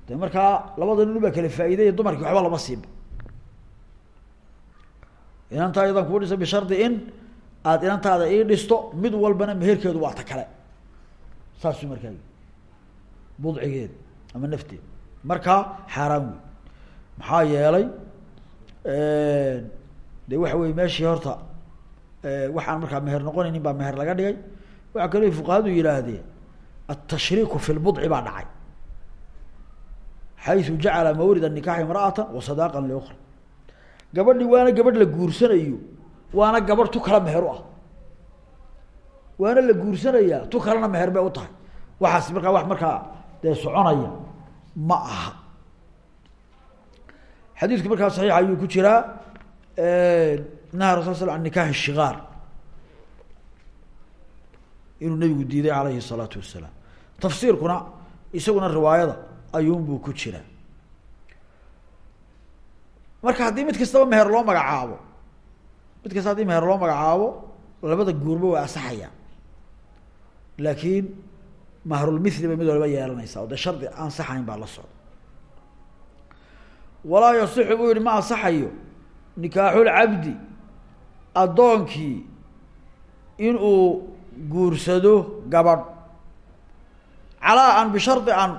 de markaa labada nin baa kala faa'iidaya dumarkii waxba lama siiba inantaa iyadan kuu dhisa in aada inantaada ii dhisto mid walbana meherkeedu waa ta kale. Saasuu markaa ama nafteeda markaa xaaraan wey maxaa yeelay de waxa wey meeshii horta waxaan markaa meher noqonaynin baa meher laga dhigay. Waxaa kaloo fuqahadu yidhaahdeen atashriiku fi lbudci baa dhacay. Xaysu jacala mawrid anikaxi imra'ata wa sadaaqan liukra gabadhi waana gabadh la guursanayo waana gabadh tu kala meher u ah. Waana la guursanayaa tu kalena meher bay u tahay. Waxaas markaa wax markaa dee soconaya ma aha. Xadiidku markaa saxiix ayuu ku jiraa naha rasul sl an nikaxi shikaar inuu nabigu diiday alayhi الsalaatu wasalaam tafsiirkuna isaguna riwaayada ayuunbuu ku jiraa. Marka haddii mid kastaba meher loo magacaabo mid kasta haddii meher loo magacaabo labada guurba waa asaxayaan laakiin mahrulmithli bay mid waliba yeelanaysa oo dee shardi aan saxayn baa la socda. Walaa yasixu buu yihi ma asaxayo nikaaxulcabdi addoonkii inuu guursado gabadh. Calaa an bishardi an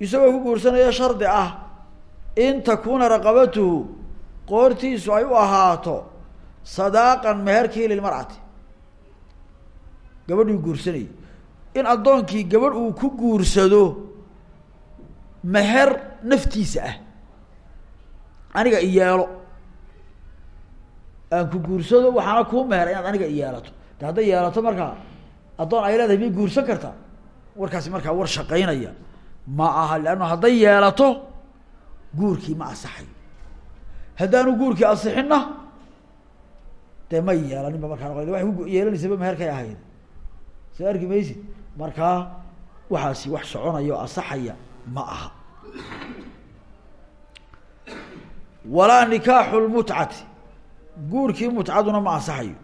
isagoo ku guursanaya shardi ah in takuuna raqabatuhu qoortiisu ay u ahaato sadaaqan meherkii lilmar'ati. Gabadhuu guursanayay in addoonkii gabadh uu ku guursado meher naftiisa ah. Aniga iyeelo aan ku guursado waxaana kuu meher inaad aniga iyeelato de hadday yeelato markaa addoon ay leedahay miyay guursan kartaa warkaasi markaa war shaqaynaya. Ma aha leanno hadday yeelato guurkii ma asaxayo haddaanu guurkii asixinna dee may yeelaninba markaa noqo waxay ku yeelanaysaba meherkay ahayd. Soo arki maysid markaa waxaasi wax soconaya o asaxaya ma aha. Walaa nikaaxu lmutcati guurkii mutcaduna ma asaxayo.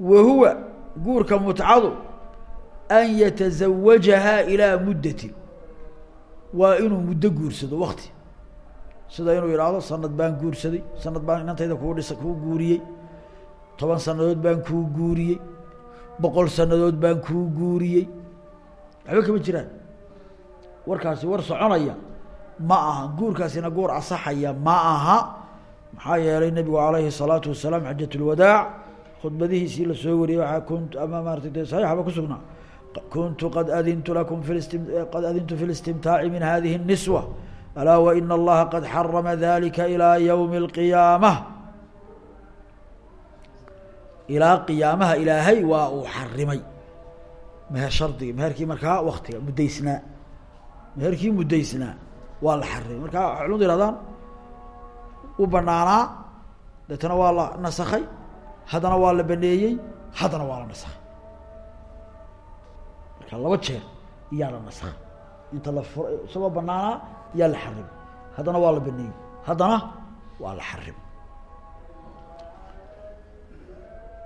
Wa huwa guurka mutcadu an yatazawajahaa ilaa muddatin. Waa inuu muddo guursado wakti sida inuu yidhaahdo sanad baan guursaday sanad baan inantayda kuu dhisa kuu guuriyey. Toban sanadood baan kuu guuriyey boqol sanadood baan kuu guuriyey waxba kama jiraan warkaasi war soconaya ma aha guurkaasina guur asaxaya ma aha maxaa yeelay nebigu alayhi الsalaatu wasalaam xajat اlwadaac khudbadihiisii lasoo wariyey waaa kunt ama maarata de saxiixaba kusugnaa kuntu qad adintu lakum fi sti qad adintu fi اlistimtaaci min hadihi الniswa alaa waina allaha qad xarama dalika ilaa ywmi اlqiyaamah ilaa qiyaamaha ilaahay waa uu xarimay. Meher shardiga meherkii markaa waktiga muddaysnaa. Meherkii muddaysnaa waa la xarimay. Marka waxay culimadu yihahdaan u banaanaa deetana waa la nasakay haddana waa la baneeyey haddana waa la nasakay marka laba jeer iyaa la nasakay inta la fur isagoo banaanaa iyaa la xarimay. Haddana waa la baneeyey haddana waa la xarimay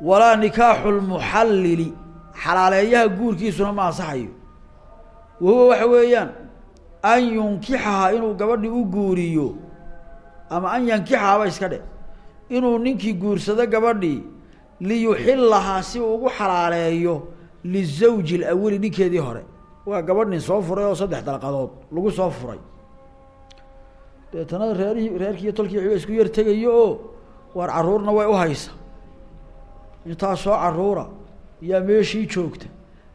walaa nikaaxu lmuxallili xalaaleeyaha guurkiisuna ma ansaxayo. Wahuwa waxa weeyaan an yunkixaha inuu gabadhii u guuriyo ama an yankixaaba iska dhe inuu ninkii guursado gabadhii liyuxilahaa si uu ugu xalaaleeyo lizawji lawali ninkeedii hore. Waa gabadh nin soo furay oo saddex dalqadood lagu soo furay. Deetana reerihii reerkii iyo tolkii wxiba isku yar tegayo oo waar carruurna way uhaysa intaa soo caruura yaa meeshii joogta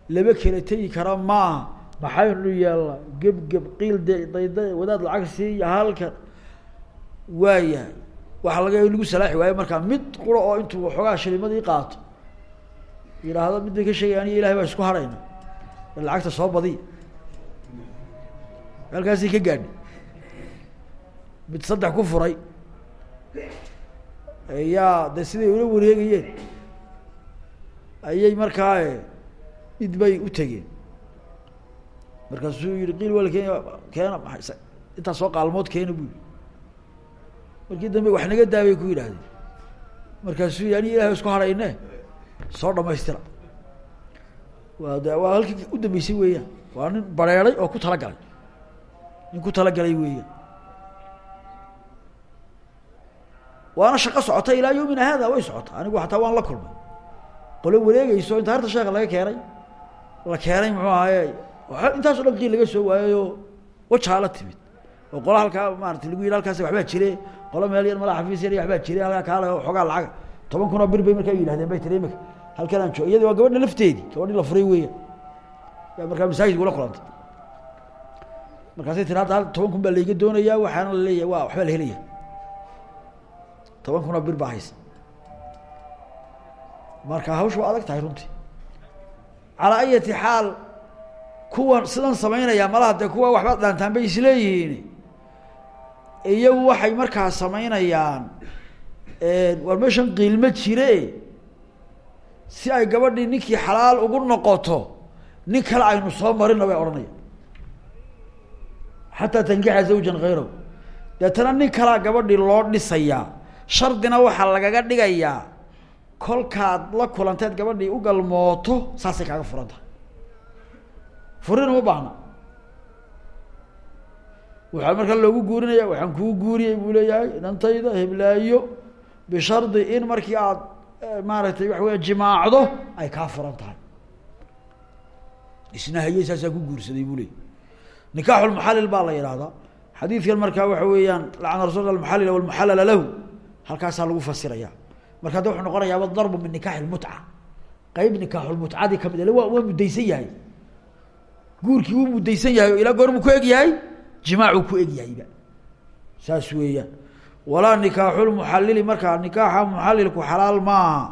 laba kala tegi kara maaha maxaynu yeelnaa gebgeb qiil de dayda wadaad lacag siiya halkan waayahay waxaa laga lagu salaaxi waayo markaa mid qura oo intuu waxoogaa shilimadii qaato. Yidhaahdo mid bay ka sheegaya aniyo ilahay baa isku harayna lacagta soo badiya halkaasii ka gaadhi. Mid saddex ku furay. Yaa de siday ula wareegayeen ayay markaa mid bay u tegeen. Markaasuu yihi qiil wal keena keena maay intaas soo qaalmood keena bu yihi markii dambe wax naga daabay ku yidhaahdeen markaasuu yihi ani ilahay isku harayne? Soo dhamaystira. Waa de waa halkii u dambeysay weeyaan. Waa nin bareeray oo ku talagalay. Nin ku talagalay weeyaan. Waana shaqo socota ilaa yomina hada way socota anigu hataa waan la kulmay qolo wareegeyso inta harta sheeka laga keenay la keenay muxuu ahaye intaaso dhan qiil laga soo waayayo wajaa la timid. Oo qola halkaa maarata lagu yidhi halkaas waxbaa jire qolo meel yar mala xafiis yar waxbaa jire halkaa kaale xoogaa lacaga toban kun oo bir bay markaa yidhahdeen bay tiri imika halkan joog iyadi gabadha lafteedii gabadhii la furay weeya yaa markaa masaajidka ula kulantay markaasay tiri hadda toban kun baa layga doonayaa waxaana la leeyahay waa waxbaa la helaya toban kun oo bir baa haysa marka hawsha waa adag tahay runtii calaa ayati xaal kuwan sidan samaynayaa malaha dee kuwa waxbaad dhaantaan bay isleeyihiin iyagu waxay markaa samaynayaan war meeshan qiilma jire. Si ay gabadhii ninkii xalaal ugu noqoto nin kale aynu soo marina bay odhanaya xataa tankixa zawjan hayrahu deetana nin kalaa gabadhii loo dhisayaa shardina waxaa lagaga dhigayaa kolkaad la kulanteed gabadhii u galmooto saasay kaaga furan tahay. Furin uma baahna. Waxaa markaa loogu guurinaya waxaan kuu guuriyey buu leeyahay inantayda heblaayo bishardi in markii aad maaragtay waxa weya jimaacdo ay kaa furan tahay. Isna haye saasaa ku guursaday buu leeyay nikaaxulmuxallil baa la yidhaahdaa xadiidkan markaa waxa weeyaan lacana rasulka almuxallila walmuxallala lahu halkaasaa lagu fasiraya marka hadda wuxuu noqonayaaba darbu min nikaaxi lmutca qeyb nikaaxulmutcadii ka mid ile waa waa muddaysan yahay. Guurkii wuu muddaysan yahay oo ilaa goormuu ku eg yahay jimaacuu ku eg yahayba saas weeyaan. Walaa nikaaxulmuxallili markaa nikaaxa muxallilku xalaal maaha.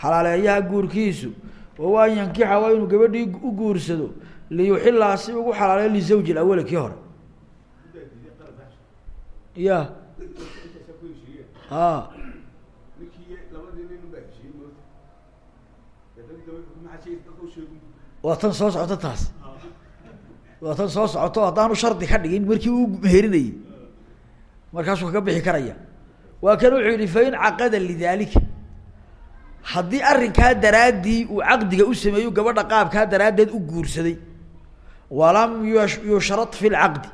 Xalaaleeyaha guurkiisu oo an yankixa waa inuu gabadhii u guursado liyuxilaa si ugu xalaaleyo lizawji lawala kii hore. Ya a waa tan soo socoto taas. Waa tan soo socoto haddaanu shardi ka dhigin markii uu meherinayey markaasuu kaga bixi karaya. Waa kan wuxuu yihi fain caqada lidalika haddii arrinkaa daraaddii uu caqdiga u sameeyo gabadha qaabkaa daraaddeed u guursaday. Walam yushrad fi lcaqdi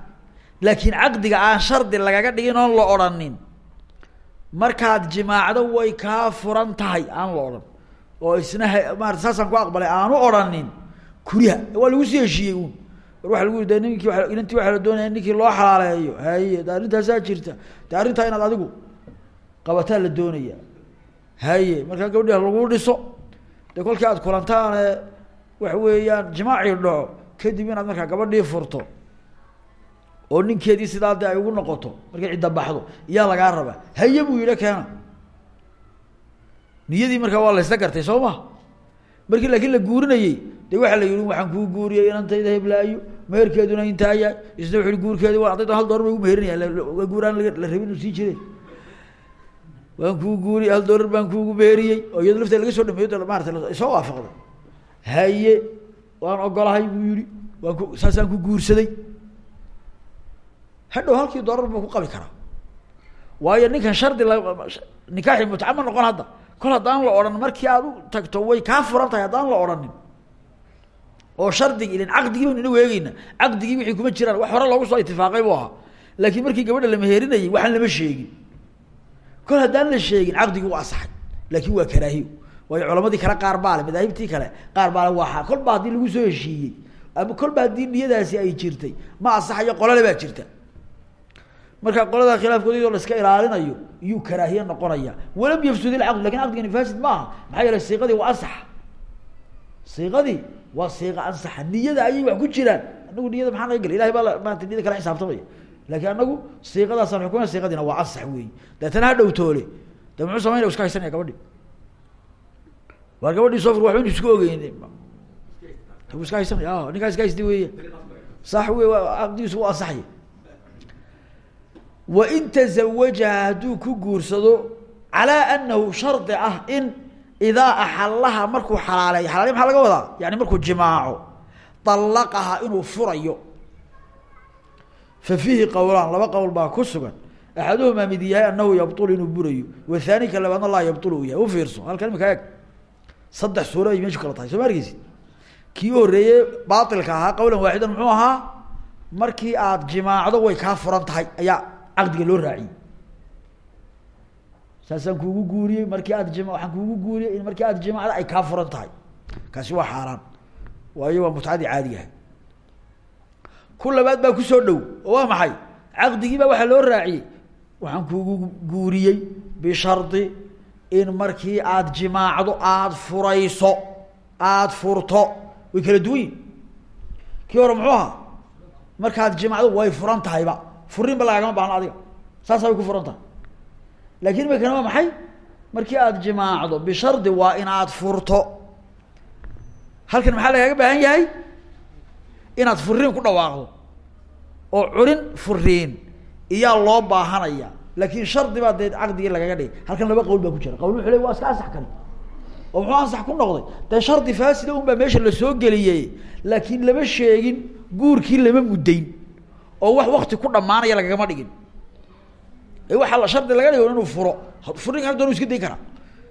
laakiin caqdiga aan shardi lagaga dhigin oon la odhanin markaad jimaacdo way kaa furan tahay aan la odhan oo isna maarata saasaan ku aqbalay aanu odhanin kuriha waa lagu sii heshiiyey uun. War waa lagu de ninkii inantii waxaa la doonaya ninkii loo xalaaleeyo? Haye de arrintaasaa jirta. De arrintaa inaad adigu qabataa la doonaya. Haye markaa gabadhi lagu dhiso. De kolkii aad kulantaane waxa weeyaan jimaacii dhaco kadib inaad markaa gabadhii furto. Oo ninkeedii sidaa de ay ugu noqoto markay cidda baxdo iyaa lagaa rabaa. Haye buu yidhi keena niyadii markaa waa laysla gartay soo ma? Markii laakiin la guurinayey de waxaa la yihi waxaan kuu guuriyey inantayda heblaayo meherkeeduna intaa yahay isna wuxu guurkeedi waa adaydan hal doolar ba gu meherinaya waa guuraan la rabin uu sii jiray. Waan kuu guuri hal doolar baan kuugu meheriyey oo iyado lafteeda laga soo dhameeyo maarata isoo waafaqday. Haye waan ogolahay buu yihi waan ku saasaan ku guursaday. Hadhow halkii doolar buu ku qabi karaa. Waayo ninkan shardi la nikaaxi mutca noqon hadda kol haddaan la odhan markii aad u tagto way kaa furan tahay haddaan la odhanin. Oo shardigi ilin caqdigii baynu inagu eegeyna caqdigii wixii kuma jiraan. Wax hore loogu soo itifaaqay buu ahaa. Laakiin markii gabadha la meherinayay waxaan lama sheegin. Kol haddaan la sheegin caqdigii u asaxay laakiin waa karaahiyo waayo culamadii kale qaar baale madaahibtii kale qaar baale waa kolba haddii lagu soo heshiiyey ama kolba haddii niyadaasi ay jirtay ma asaxayo qolale baa jirta marka qolada khilaafkooda iyadoo la iska ilaalinayo iyuu karaahiye noqonaya. Walam yafsud ilcaqd laakiin caqdigani fasid ma aha maxaa yeele siiqadii waa ansaxa. Siiqadii waa siiqa ansaxa. Niyada ayay wax ku jiraan. Anagu niyada maxaa naga gala ilahay baa maarata niyada kala xisaabtamaya laakiin anagu siiqadaasaan xukumaya siiqadiina waa ansax weey deetana ha dhowtoole de muxuu samaynaya iska haysanaya gabadhi. Waar gabadhii soo fur waxba inu isku ogeyn iska haysanaya. Ninkaa iska haysta weya sax wey caqdigiisu waa ansaxaya wain tazawajaha hadduu ku guursado calaa anahu shardi ah in idaa axalaha markuu xalaaleeyo xalaaleyo maxaa laga wadaa yani markuu jimaaco dallaqaha inuu furayo fa fiihi qowlaan laba qowl baa ku sugan axaduhumaa mid yahay anahu yabtul inuu burayo wahaani ka labaadna laa yabtul uu yahay ufiirso halkan imika eeg saddex suuro ay meeshu kala tahay soo ma argeysid kii u horreeyey baailka ahaa qowlan waaxidan muxuu ahaa markii aada jimaacdo way kaa furan tahay ayaa caqdiga loo raaciyey. Saasaan kuugu guuriyey markii aad jim waxaan kuugu guuriyey in markii aad jimacda ay kaa furan tahay. Kaasi waa xaaraan. Waayo waa mutcadii caadigaha ku labaad baa ku soo dhow waa maxay? Caqdigii baa waxaa loo raaciyey. Waxaan kuugu guuriyey bishardi in markii aada jimaacdo aada furayso aada furto. Way kala duwan yihiin kii hore muxuu ahaa? Markaad jimacdo way furan tahayba furin ba lagagama baahno adiga. Saasaa way ku furan tahay. Laakin imikana waa maxay? Markii aada jimaacdo bishardi waa in aad furto. Halkan maxaa lagaaga baahan yahay? Inaad furiin ku dhawaaqdo. Oo curin furiin. Iyaa loo baahanaya. Laakin shardi baa dee caqdigii lagaga dhigay. Halkan laba qawl baa ku jira. Qawl wuxuu le waa iska ansax oo muxuu ansax ku noqday? Dee shardi faasida un baa meesha la soo geliyey. Laakiin lama sheegin guurkii lama muddayn oo wax wakti ku dhamaanaya lagagama dhigin. Waxaa la shardi laga dhigo inuu furo. Furinka doonu iska dayn karaa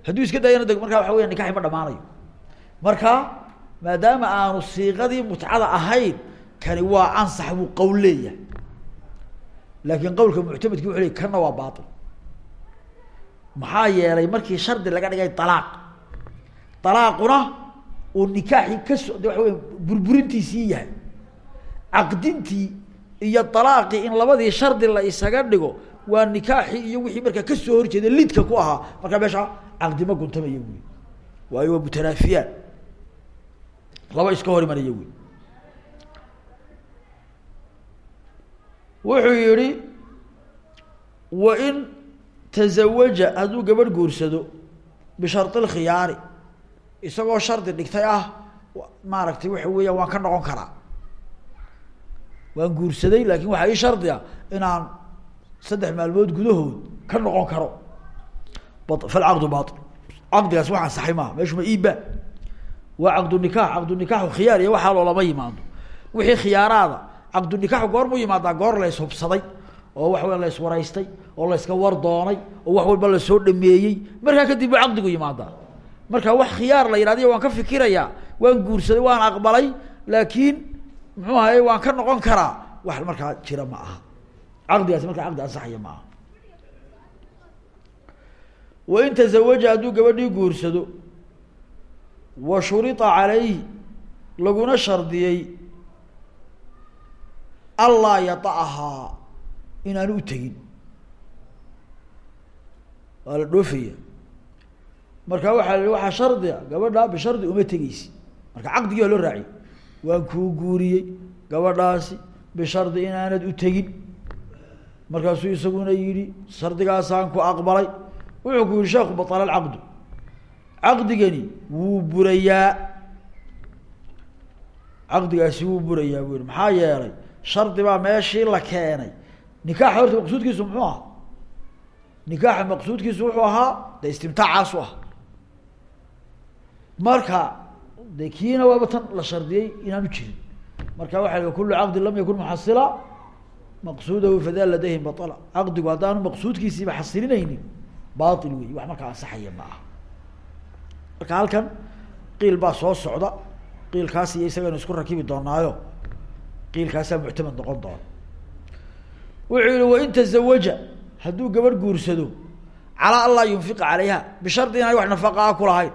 hadduu iska daayana de markaa waxa weya nikaxi ma dhamaanayo marka maadaama aanu siiqadii mutcada ahayn kani waa ansax buu qowl leeyahay. Laakiin qowlka muctamadki wuxu ley kana waa baail maxaa yeelay markii shardi laga dhigay alaaq alaaquna uu nikaaxi kaso de waxa wey burburintiisii yahay. Caqdintii iyo alaaqii in labadii shardi la isaga dhigo waa nikaaxi iyo wixii markaa ka soo horjeeda lidka ku ahaa. Markaa meesha caqdima guntamaya wy waayo waa mutanaafiyaan. Laba iska hor imanaya wy wuxuu yihi wain tazawaja hadduu gabadh guursado bishari lkhiyaari isagoo shardi dhigtay ah maaragtay waxa weeyaan waan ka noqon karaa waan guursaday laakin waxaa ii shardi a inaan saddex maalmood gudahood ka noqon karo. Falcaqdu bail caqdigaas wax ansaxay maaha. Meeshuma iiba. Waa caqdu nikaax caqdu nikaaxu khiyaar iyo waxaa loolama yimaado. Wixii khiyaaraada caqdu nikaaxu goor mu yimaadaa goor la ishubsaday oo wax weya la iswaraystay oo la iska war doonay oo wax walba la soo dhameeyey. Markaa kadib bu caqdigu yimaadaa. Marka wax khiyaar la yihahdiyo waan ka fikirayaa waan guursaday waan aqbalay laakiin muxuu ahaye waan ka noqon karaa. Wax markaa jira ma aha. Caqdigaasi markaa caqdi ansaxaya ma aha. Wain tazawaja hadduu gabadhii guursado wa shurita calayhi laguna shardiyey allaa yata'ahaa inaanu u tegin. Waa la dhoofaya. Marka waxaa la waxaa shardiga gabadhaa bishardi uma tegeysi. Marka caqdigii waa loo raaciy waan kuu guuriyey gabadhaasi bishardi inaanad u tegin. Markaasuu isaguna yihi shardigaasaan ku aqbalay. Wuxuu ku yihi sheeku baطala alcaqdu caqdigani wuu burayaa. Caqdigaasi wuu burayaa bu yihi maxaa yeelay shardi baa meeshii la keenay. Nikaaxa horta maqsuudkiisu muxuu ahaa? Nikaaxa maqsuudkiisu wuxuu ahaa de istimtaacaasu ah marka de kiina waaba tan la shardiyey inaanu jirin. Marka waxa la kulu caqdin lam yakun muxasila maqsuudahu fada ladayhim baala caqdigu haddaanu maqsuudkiisiiba xasilinaynin bail wey wax markaa ansaxaya ma aha. Marka halkan qiil baa soo socda. Qiilkaas iyo isagaynu isku rakibi doonaayo qiilkaasaa muctamad noqon doona. Wuxuu yihi wain tazawaja hadduu gabadh guursado calaa an laa yunfiqa calayha bishardi inaan wax nafaqaa ku lahayn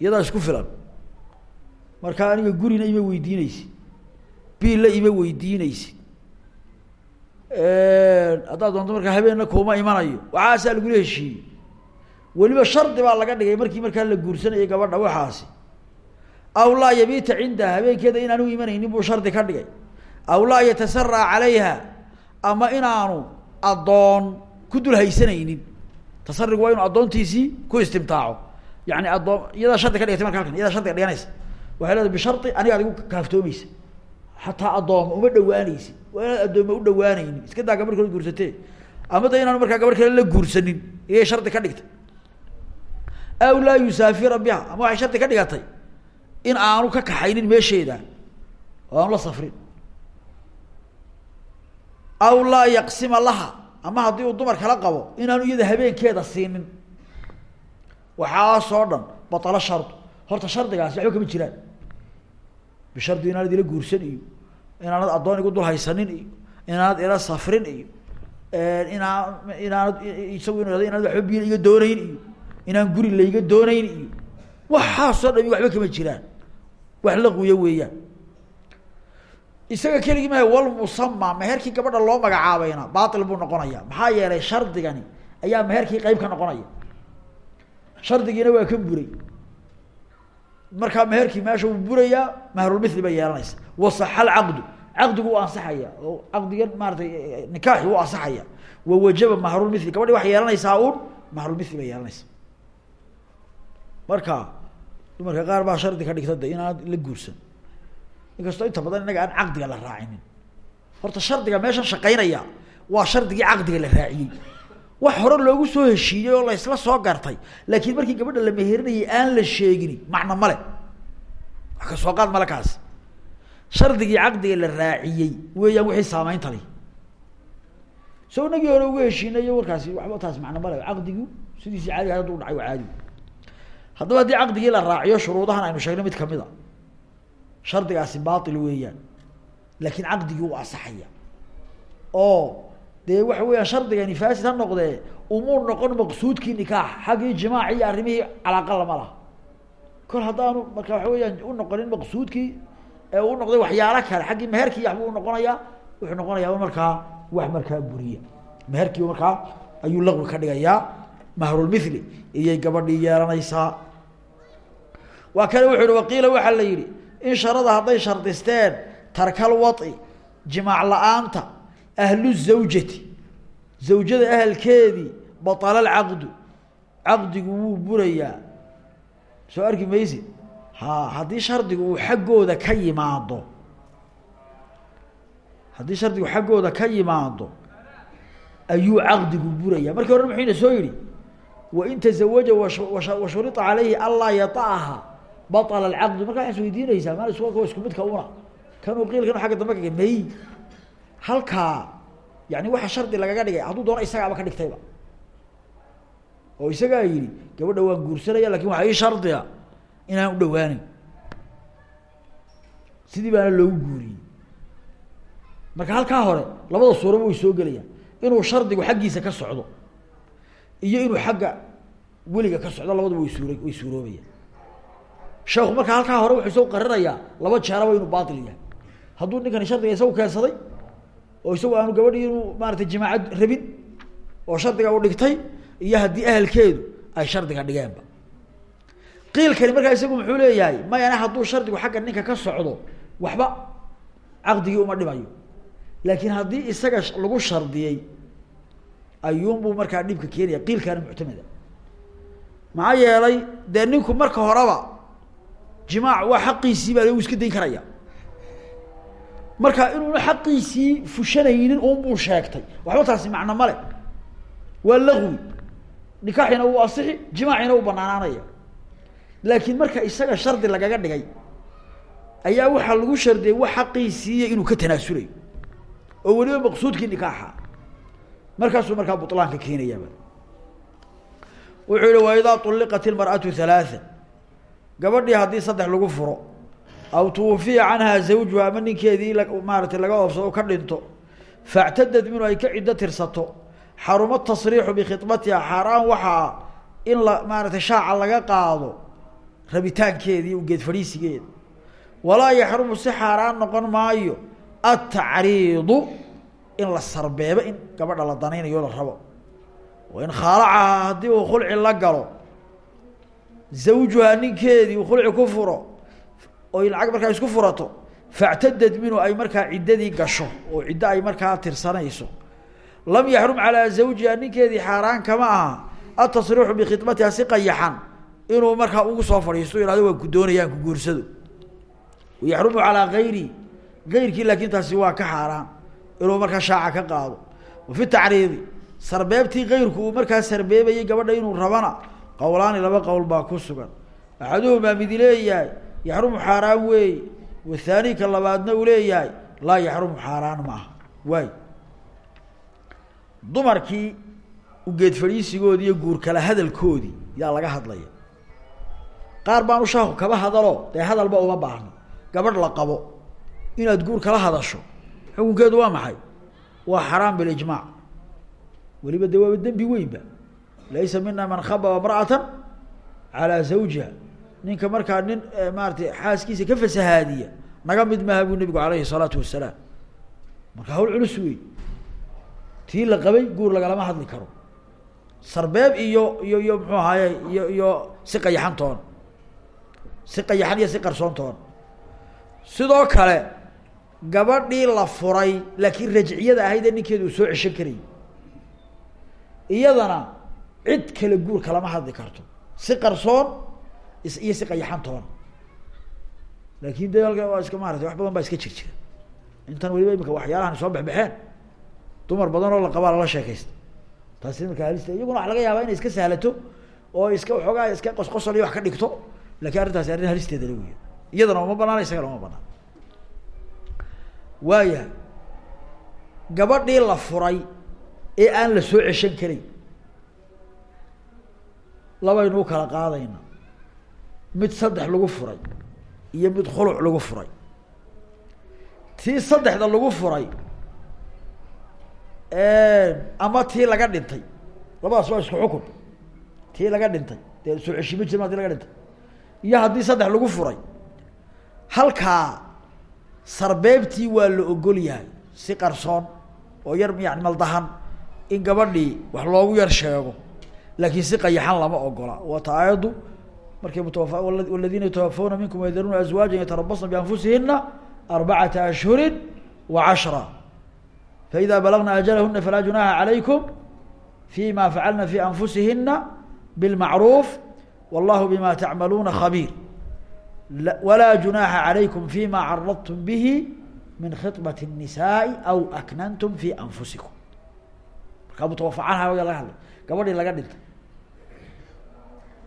iyadaa isku filan. Markaa aniga gurina ima weydiineysi biilla ima weydiineysi haddaad doonto markaa habeenna kuuma imanayo. Waxaasaa lagula heshiiyey. Weliba shardi baa laga dhigay markii markaa la guursanayay gabadha waxaasi. Aw laa yabiita cindaha habeenkeeda inaanu imanaynin buu shardi ka dhigay. Aw laa yatasaraa calayha ama inaanu addoon ku dul haysanaynin. Tasarigu waa inu addoontiisii ku istimtaaco yani addoon iyadaa shardi ka dhigatay marka halkan iyadaa shardiga dhiganaysa waxay leedahay bishari aniga adigu kaaftoomaysa xataa addooma uma dhawaaneysi waa inaad addooma u dhawaaneynin iska daa gabar kala guursatee ama da inaanu markaa gabar kale la guursanin iyay shardi ka dhigtay aw laa yusaafira biha ama waxay shardi ka dhigatay in aanu ka kaxaynin meesheeda oo aanu la safrin aw laa yaqsima laha ama haddii uu dumar kala qabo inaanu iyada habeenkeeda siinin waxaasoo dhan batalo shardu horta shardigaasi waxba kama jiraan. Bishardi inaanad ila guursan iyo inaanad addoon igu dul haysanin iyo inaanad ila safrin iyo inaa inaanad isagu inu inaanad waxba biyo iga doonayn iyo inaan guri layga doonayn iyo waxaasoo dhami waxba kama jiraan. Wax laquya weeyaan. Isaga keligii maha wal musama meherkii gabadha loo magacaabayna baatil buu noqonaya maxaa yeelay shardigani ayaa meherkii qeyb ka noqonaya shardigiina waa ka buray. Markaa meherkii meesha wuu burayaa mahrulmithli bay yeelanaysa. Wasaxa alcaqdu. Caqdigu u ansaxaya. Oo caqdigan maaratay nikaaxi u ansaxaya. Wa wajaba mahrulmithli gabadhi waxay yeelanaysaa un mahrulmithli bay yeelanaysa. Marka dumarka qaar baa shardi ka dhigta de inaanad la guursan. Inkastoo inta badan inaga aan caqdiga la raacinin. Horta shardiga meeshan shaqaynaya waa shardigii caqdiga la raaciyey wax hore loogu soo heshiiyey oo la isla soo gartay laakiin markii gabadha la meherinayay aan la sheegin macno male ka soo qaad male kaasi shardigii caqdiga la raaciyey weeyaan wixii saameynta li so inagii hore uga heshiinayo warkaasi waxba taas macno male caqdigu sidiisii caadiga u dhacay waa caadi. Haddaba haddii caqdigii la raaciyo shuruudahan aynu sheegnay mid ka mid a. Shardigaasi baatil weeyaan laakiin caqdigii u asaxaya oo dee waxa weeyaan shardigani faasid ha noqdee umuu noqon maqsuudkii nikaax xaggii jimaaci iyo arrimihii lama laha. Kol haddaanu marka waxa weeyaan u noqonin maqsuudkii ee uu noqday waxyaalo kale xaggii meherkii waxbuu unoqonayaa wuxuu noqonayaa markaa wax markaa buriya. Meherkii markaa ayuu laqwi ka dhigayaa mahrulmithli iyay gabadhii yeelanaysaa. Waa kale wuxu uhi waqiila waxaa la yidhi in sharada hadday shardisteen tarkal wai jimaac la'aanta ahlu zawjati zawjada ahalkeedii batala alcaqdu caqdigu wuu burayaa soo arki maysid ha haddii shardigu uu xaggooda ka yimaado haddii shardigu xaggooda ka yimaado ayuu caqdigu buraya markii hore muxuu ina soo yihi wain tazawaja washuria calayhi anlaa yaaha baطla alcaqdu marka waxaa is weydiinaysaa maal is isku midka una kanuu qiil kanu agga dambe kaga may halkaa yani waxa shardi lagaga dhigay hadduu doono isagaaba ka dhigtayba. Oo isagaa yihi gabadha waan guursanaya laakiin waxaa ii shardiga inaan u dhawaaneyn sidii baana loogu guuriyey. Marka halkaa hore labada suuraba way soo gelayaan. Inuu shardigu xaggiisa ka socdo iyo inuu xagga weliga ka socdo labadaba way suura way suuroobayaan. Sheekhu marka halkaa hore wuxuu isagu qarinayaa laba jeeraba inuu baatil yahay. Hadduu ninkani shardiga isagu keensaday oo isagu aanu gabadhii inuu maaratay jimaacad rabin oo shardiga u dhigtay iyo haddii ahalkeedu ay shardiga dhigeenba qiilkani markaa isagu muxuu leeyahay mayana hadduu shardigu xagga ninka ka socdo waxba caqdigii uma dhimayo laakiin haddii isaga lagu shardiyey ayuunbuu markaa dhibka keenaya qiilkaana muctamada. Maxaa yeelay dee ninku marka horeba jimaac waa xaqiisii baa lagu iska dayn karaya marka inuuna xaqiisii fushanaynin unbuu sheegtay. Waxba taasi macno male. Waa lagwi nikaaxina wuu asixi jimaacina u banaanaanaya. Laakiin marka isaga shardi lagaga dhigay ayaa waxaa lagu shardiyay wax xaqiisiiya inuu ka tanaasulayo oo weliba maqsuudkii nikaaxa. Markaasuu markaa bulaanka keenayaaba wuxuu yihi waidaa uliqat ilmar'atu halaaa gabadhii haddii saddex lagu furo aw tuwafiya canhaa zawjuha ama ninkeedii maaratay laga oobsado ka dhinto. Factadad minhu ay ka ciddo tirsato. Xaruma tasriixu bikhibatiha xaaraan waxaa in la maaratay shaaca laga qaado rabitaankeedii ugeed fadhiisigeeda walaa yaxrumu si xaaraan noqon maayo atacriidu in la sarbeebo in gabadha la danaynayo la rabo. Wain khaalacahaa haddii uu khulci la galo zawjuhaa ninkeedii uu khulci ku furo oy lacag markaa isku furato factadad minhu ay markaa ciddadii gasho oo ciddo ay markaa tirsanayso. Lam yaxrum calaa zawjiha ninkeedii xaaraan kama aha atasriixu bikhidmatiha si qayaxan inuu markaa ugu soo fadhiisto ihahdo waan ku doonayaan ku guursado. Yaxrumu calaa gayri gayrkii laakiin taasi waa ka xaaraan inuu markaa shaaca ka qaado. Wa fi tacriidi sarbeebtii gayrku uu markaa sarbeebayay gabadha inuu rabana qowlaani laba qowl baa ku sugan. Axaduhumaa midi leeyahay yaxrumu xaaraan weey. Wathaani ka labaadna uu leeyahay laa yaxrumu xaaraan ma aha waay dumarkii ugeed fadhiisigoodii iyo guur kala hadalkoodii yaa laga hadlaya. Qaar baan ushaa kaba hadalo dee hadalba uma baahno gabadh la qabo inaad guur kala hadasho. Xukunkeedu waa maxay? Waa xaraam bilijmaac weliba de waaba dembi weynba. Laysa mina man khababa imra'ata calaa zawjiha ninka markaa nin maaratay xaaskiisa ka fasahaadiya naga mid maaha buu nebigu alayhi salaatu wasalaam marka hawl culus wey tii la qabay guur lagalama hadli karo. Sarbeeb iyo iyo iyo muxuu ahaaye iyo iyo si qayaxan toon. Si qayaxan iyo si qarsoon toon. Sidoo kale gabadhii la furay laakiin rajciyada ahayd ee ninkeedu uu soo ceshan karayy iyadana cid kale guur kalama hadli karto. Si qarsoon iyo si qayaxan toon laakin de waa iska maarata wax badan baa iska jir jira intan weliba imika waxyaalahan soo bexbexeen dumar badan oo la qabaa lala sheekaysta. Taasi imika halista iyaguna waxa laga yaabaa inay iska sahlato oo iska waxoogaa iska qosqosol iyo wax ka dhigto. Lakin arrintaasi arrin halisteeda la iyadana uma banaan isagana uma banaan waayahay gabadhii la furay ee aan la soo ceshan karay labaynu u kala qaadayna mid saddex lagu furay iyo mid khuluc lagu furay. Tii saddexda lagu furay ama tii laga dhintay. Labadaas waa isku xukun. Tii laga dhintay. Dee soo ceshima jirma haddii laga dhintay. Iyo haddii saddex lagu furay halkaa sarbeebtii waa la ogol yahay. Si qarsoon oo yar yani maldahan in gabadhii wax loogu yar sheego. Laakiin si qayaxan lama ogola waata aayaddu markay mutawafa waladiina yatawafawna minkum waydaruuna azwaajan yatarabasna bianfusihina arbacata ashhurin wa cashra faida balagna ajalahuna falaa junaha calaykum fi ma facalna fi anfusihina bilmacruuf wallahu bima tacmaluuna khabiir walaa junaaxa calaykum fima caradtum bihi min khiطbat الnisaai aw aknantum fi anfusikum markaa mutawafa canha waga laga hadlay gabadhii laga dhintay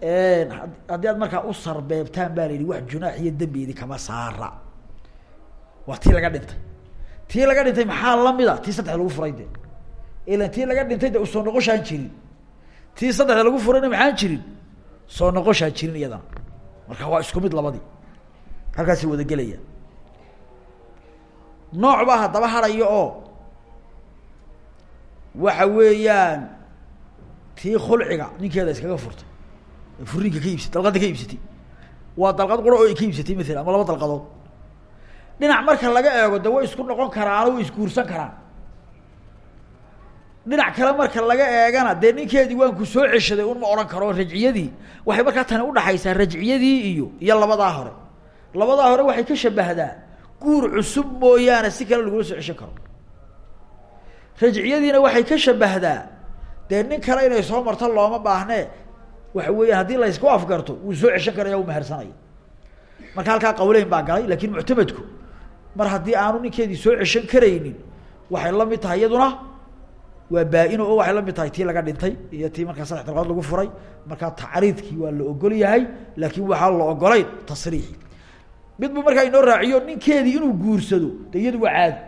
haddii aad markaa u sarbeebtaan baa la yihi wax junaax iyo dembi kama saara. Waa tii laga dhintay. Tii laga dhintay maxaa lamida tii saddexda lagu furay de ilan tii laga dhintay de u soo noqoshaan jirin. Tii saddexda lagu furayna maxaan jirin? Soo noqoshaan jirin iyadana. Marka waa isku mid labadii. Halkaasi wada gelaya. Nooc baa haddaba harayo oo waxa weeyaan tii khulciga ninkeeda iskaga furtay furiinka ka iibsatay dalqadda ka iibsatay. Waa dalqad qura oo ay ka iibsatay maala ama laba dalqadood. Dhinac marka laga eego de way isku noqon karaano way isguursan karaan. Dhinac kale marka laga eegana dee ninkeedii waan ku soo ceshaday un ma odhan karo rajciyadii. Waxay markaa tani udhaxaysaa rajciyadii iyo iyo labadaa hore. Labadaa hore waxay ka shabahdaa guur cusub mooyaane si kale lagula soo ceshan karo. Rajciyadiina waxay ka shabahdaa dee nin kale inay soo marto looma baahnee waxa weeyaan haddii laysku afgarto wuu soo ceshan karaya u mehersanaya marka halkaa qawleyn baa galay laakiin muctamadku mar haddii aanu ninkeedii soo ceshan karaynin waxay la mid tahay iyaduna waa baa-ino oo waxay la mid tahay tii laga dhintay iyo tii markaa saddex dalqood lagu furay. Markaa tacriidkii waa la ogol yahay laakin waxaa la ogolayn tasriixi mid buu inoo raaciyo ninkeedii inuu guursado de waa caadi.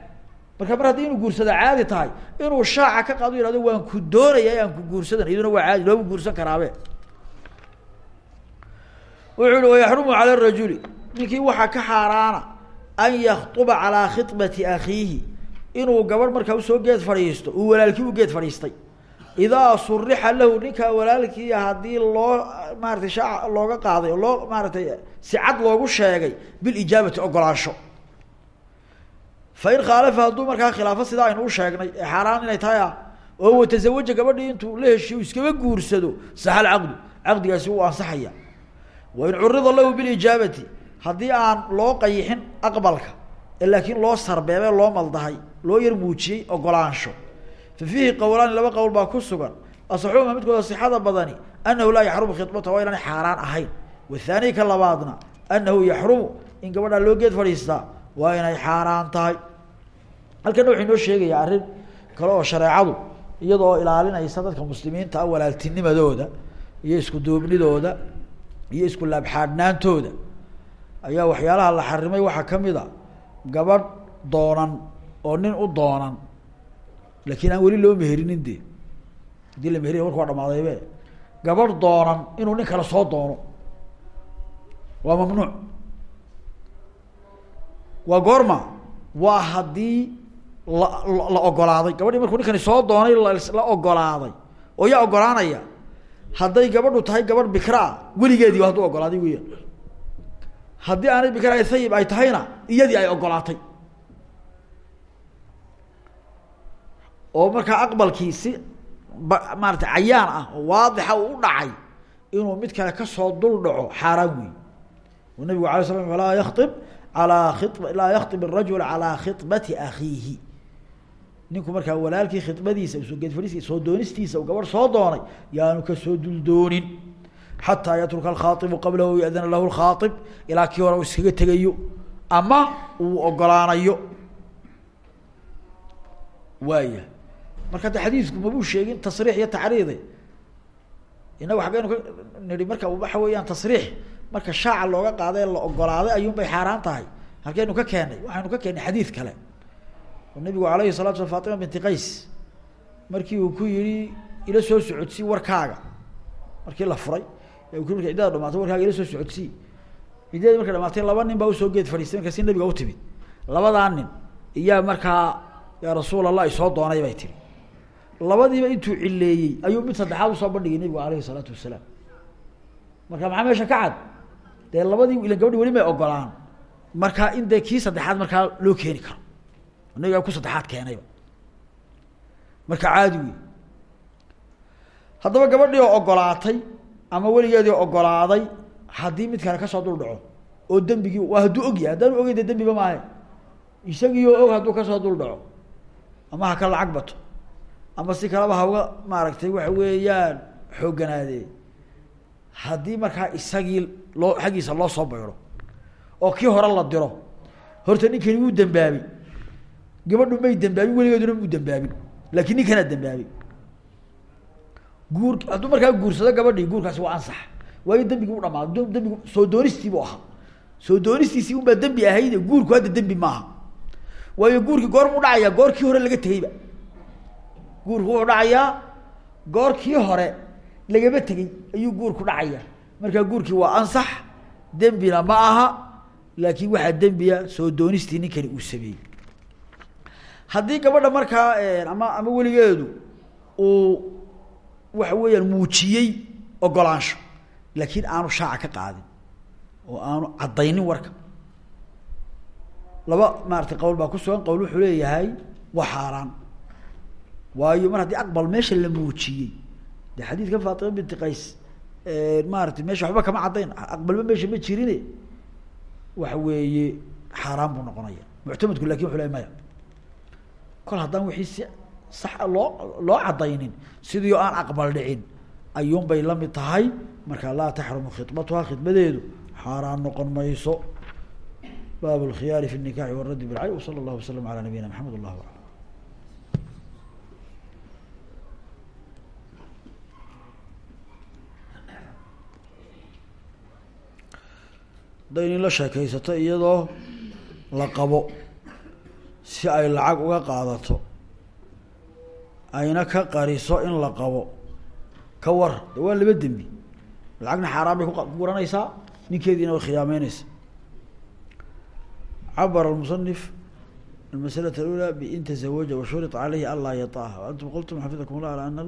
Marka mar haddii inuu guursado caadi tahay. Inuu shaaca ka qaado yihahdo waan ku doonaya aan ku guursadan iyaduna waa caadi looma guursan karaabe wuxuu uhi wayaxrumu cala rajuli. Ninkii waxaa ka xaaraana an yaktuba calaa khibati akhiihi. Inuu gabadh markaa u soo geed fadhiisto uu walaalkii u geed fadhiistay. Idaa surixa lahu ninkaa walaalkii haddii loo maaratay shaac looga qaaday oo loo maaratay si cad loogu sheegay bilijaabati ogolaansho. Fain khaalafa hadduu markaa khilaafo sidaa aynu u sheegnay ee xaaraan inay tahay ah oo watazawaja intuu la heshiyo iskaba guursado saxal caqdu. Caqdigaasi ansaxaya wain curida lahu bilijaabati haddii aan loo qayixin aqbalka ee laakiin loo sarbeebe loo maldahay loo yar muujiyey ogolaansho. Fa fiihi qowlaani laba qowl baa ku sugan. Asaxuuma midkooda sixada badani anahu laa yaxrumu khibata waa inaanay xaaraan ahayn. Wathaani ka labaadna anahu yaxrumu in gabadhaa loo geed fadhiistaa waa inay xaaraan tahay. Halkana wuxuu inoo sheegayaa arrin kale oo shareecadu iyadoo ilaalinaysa dadka muslimiinta walaaltinimadooda iyo isku duubnidooda iyo isku laabxaadhnaantooda ayaa waxyaalaha la xarimay waxaa ka mid a gabadh doonan oo nin u doonan. Laakiin aan weli loo meherinin de haddii la meheriya marka waa dhamaadaybe gabadh doonan inuu nin kale soo doono. Waa mamnuuc. Waa goorma. Waa haddii la la ogolaaday gabadhii markuu ninkani soo doonay la ogolaaday oo yaa ogolaanaya hadday gabadhu tahay gabadh bikraa weligeediiba hadduu ogolaaday weeyaan haddii aanay bikraa thayib ay tahayna iyadii ay ogolaatay. Oo markaa aqbalkii si ba maarata cayaan ah oo waadixa uu u dhacay inuu mid kale ka soo dul dhaco xaaraan wey oo nabigu alay sla laa yaib alaa i laa yakib arajul calaa khibati akiihi ninku markaa walaalkii khibadiisa soo geedfadhiis soo doonistiisa u gabadh soo doonay yaanu ka soo dul doonin. Xataa yatruka alkhaaibu qablahu yadana lahu lkhaaib ilaa kii hore u iskaga tegayo ama uu ogolaanayo waaya marka hadda xadiidku mabuu sheegin tasriix iyo tacriide inagu xaggeynu ka nihi marka waxa weeyaan tasriix marka shaaca looga qaaday la ogolaaday ayuun bay xaaraan tahay. Halkeynu ka keenay waxaynu ka keennay xadiid kale nabigu alayhi salatu sla fatima binti qays markii uu ku yihi ila soo socodsii warkaaga. Markii la furay ku marka ciddada dhamaatay warkaaga ila soo socodsii ciddadii markay dhamaatay laba nin baa u soo geed fadhiistay markaasi nabiga u timid. Labadaa nin iyaa markaa yaa rasuul allah isoo doonay bay tiri labadiiba intuu cileeyey ayuu mid saddexaad u soo bandhigay nabigu alayhi salaatu wasalaam marka maxaa meesha ka cad? Dee labadii ilan gabadhi weli may ogolaan markaa in dee kii saddexaad markaa loo keeni karo nabigaa ku saddexaad keenayba. Marka caadi wey haddaba gabadhii oo ogolaatay ama weligeedii ogolaaday haddii mid kale ka soo dul dhaco oo dembigii waa hadduu og yahay haddaanu ogeyn dee dembiba maahe isagiioo og hadduu ka soo dul dhaco ama ha ka lacag bato ama si kaleba ha uga maaragtay waxa weeyaan xoogganaadee haddii markaa isagii loo xaggiisa loo soo bayro oo kii hore la diro horta ninkani wuu dembaabay gabadhu may dembaabin weligeeduna muu dembaabin laakiin ninkanaa dembaabay guur hadduu markaa guursado gabadhii guurkaasi waa ansax. Waayo dembigi u dhamaado dembigu soo doonistiibuu ahaa. Soo doonistiisii unbaa dembi ahayde guurku hadda dembi maaha. Waayo guurkii goormuu dhacayaa goorkii hore laga tegeyba guurku wuxuu dhacayaa goorkii hore lagama tegey ayuu guurku dhacaya. Markaa guurkii waa ansax dembina ma aha laakiin waxaa dembiya soo doonistii ninkani uu sameeyey haddii gabadha markaa ama ama weligeedu uu waxa weeyaan muujiyey ogolaansho laakiin aanu shaaca ka qaadin oo aanu caddaynin warka. Laba maarata qowl baa ku sugan. Qowl wuxuu leeyahay waa xaaraan. Waayo mar haddii aqbal meesha la muujiyey de xadiidka faatima binti qays maarata meesha waxba kama caddayn. Aqbalba meesha ma jirine. Waxa weeye xaaraan buu noqonaya. Muctamadku laakiin wuxu ley maya kol haddaan wixii si sax loo loo caddaynin sidii aan aqbal dhicin ayuun bay la mid tahay marka laa taxrumu khibatuha khidmadeedu xaaraan noqon mayso bab اlkhiyaari fi الnikaxi wاraddi bilcay wslى اllah وslm عalى nabiyina mxamed اllah aعlam hadday nin la sheekaysato iyadoo la qabo si ay lacag uga qaadato ayna ka qariso in la qabo. Ka war de waa laba dembi. Lacagna xaaraan bay ku guranaysaa ninkeediina way khiyaameyneysaa cabara almusanif almasalata alulaa biin tazawaja washurit caleyhi anlaa yataaha. Waantum qultum xafidakum llah ala ana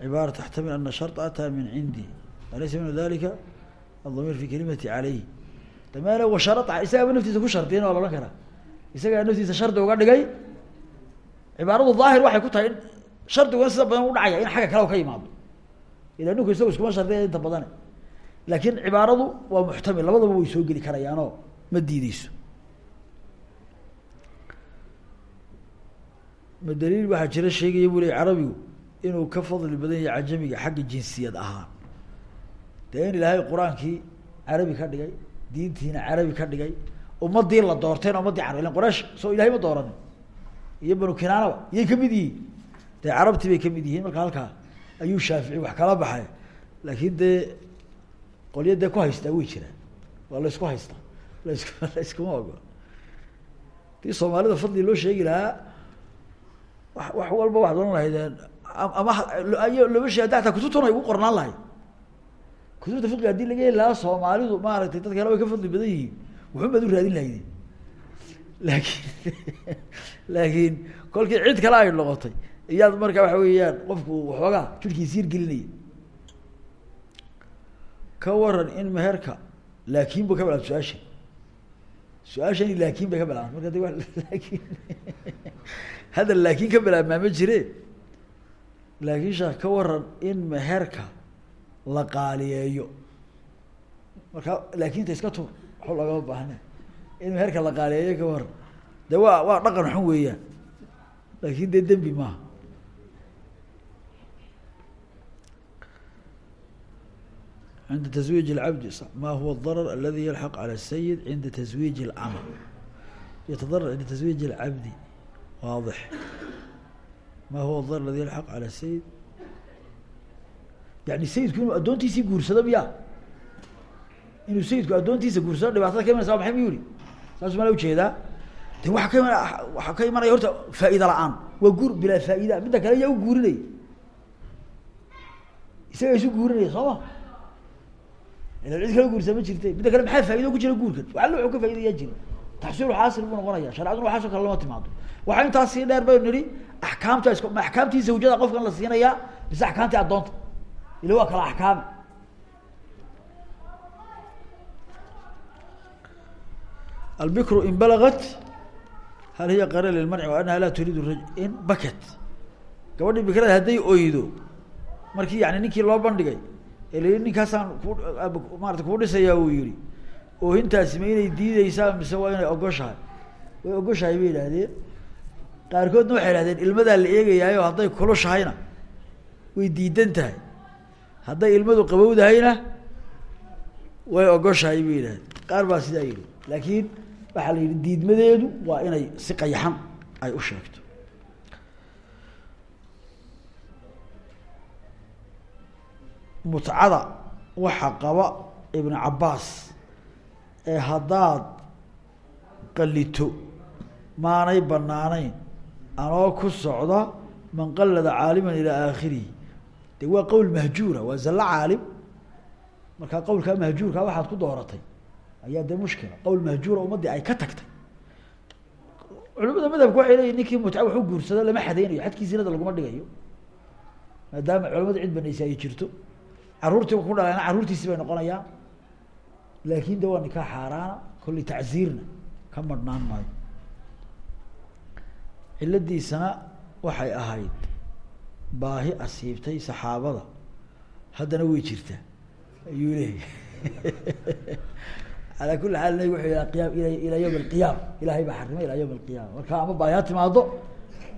cibaara taxtamil ana shart ataa min cindi. Alaysa min dalika adamiir fi kelimati caleyh damaana washaraca isagaba naftiisa ku shardiyana waa la odhan karaa isagaa naftiisa shardi uga dhigay. Cibaaradu ظaahir waxay ku tahay in shardiguna sida badan u dhacaya in xagga kale ka yimaado ila ninku isago iskuma shardiya inta badane. Laakiin cibaaradu waa muxtamil labadaba way soo geli karayaanoo ma diideyso ma daliil waxaa jira sheegaya bu ley carabigu inuu ka fadli badan yahay cajamiga xagga jinsiyad ahaan. Dee in ilaahay qur'aankii carabi ka dhigay diintiina carabi ka dhigay ummadii la doortayna ummaddii carab ilan soo ilahay ma dooranin iyo banu kinaanaba iyay ka mid yihiin. Dee carabtii bay ka mid yihiin marka halkaa ayuu shaafici wax kala baxay. Laakiin dee qolyo dee ku haystaa way jiraan. Waa la isku haystaa. Las la iskuma ogo. Dii soomaalida fadli loo sheegi lahaa wa wax walba waxad ohan lahaydeen ama laba shee hadda ataa kutubtuna ay ugu qornaan lahayd. Kutubta fiqiga haddii laga heli soomaalidu maaragtay dadka kale way ka fadli badan yihiin baad u raadin lahayden laakiin laakiin kolkii cid kale ay noqotay. Iyaad marka waxa weeyaan qofku waxoogaa jirkiis yir gelinaya ka waran in meherka laakin bu ka bilaabta su'aasha. Su'aashani laakin bay ka bilaabanta marka de wa laakin hadda laakin ka bilaabmaa ma jire. Laakin sheekh ka waran in meherka la qaaliyeeyo. Marka laakinta iska tur waxba loogama baahna in meherka la qaaliyeeyo ka waran de waa waa dhaqan xun weeyaan laakin dee dembi maaha عند تزويج العبد ما هو الضرر الذي يلحق على السيد عند تزويج الأمة يتضرر عند تزويج العبد واضح ما هو الضرر الذي يلحق على السيد يعني sayidku inuu addoontiisii guursado miya inuu sayidku addoontiisa guursado dhibaatada ka imanaysa waa maxay mu yihi saasuu mala u jeedaa. De waaa ka iman waxaa ka imanaya horta faa'iida la'aan. Waa guur bilaa faa'iida. Midda kale yaa u guurinaya. Isaga isu guurinaya soo ma? Ila cid kala guursaa ma jirte midda kale maxaa faa'ido ku jira guurkan waxalla wuxuu ka faa'idayaa jira. Taxsiilu xaasil buu noqonaya. Shareecaduna waxaasoo kale lama timaado. Waxaa intaas sii dheer baynu nihi axkaamta is ma axkaamtii zawjada qofkan la siinayaa mise axkaamtii addoonta. Ila waa kala axkaami albikru in balagat hal hiya qara lilmanci wa anaha laa turiidu raj in bakat gabadhii bikrada hadday oydo markii yani ninkii loo bandhigay l ninkaasaan ku maarata kuu dhisayaa uu yihi oohintaasi ma inay diideysaa mise waa inay ogoshahay? Way ogoshahay bay idhaahdeen qaarkoodna waxay ihahdeen ilmadaa la eegayaayo hadday kulushahayna way diidan tahay hadday ilmadu qabowdahayna way ogoshahay bay yidhahdeen qaar baa sidaa yihi laakiin waxaa la yidhi diidmadeedu waa inay si qayaxan ay u sheegto. Mutcada waxa qaba ibnu cabaas ee haddaad qalito maanay banaanayn anoo ku socda man qalada caaliman ilaa aakhirihi de waa qowl mahjuura waa zallo caalim. Markaa qowlkaa mahjuurkaa waxaad ku dooratay ayaa dee mushkila. Qowl mahjuura ummaddii ay ka tagtay. Culimada madhabka waxay leeyihiin ninkii mutca waxu guursado lama xadeynayo xadkii zinada laguma dhigayo. Maadaama culamada cid banaysa ay jirto caruurtii ku dhalayna carruurtiisi bay noqonayaan. Laakin de waa nikaa xaaraana kolley tacziirna ka madhnaan maayo. Ciladiisana waxay ahayd baahi asiibtay saxaabada. Haddana way jirtaa. Ayuu leeyahy alaa kuli xaal nabig wuxuu yih qiyam ilaa yawm alqiyaama ilahay baa xarimay ilaa yawm alqiyama marka ama baahi ha timaado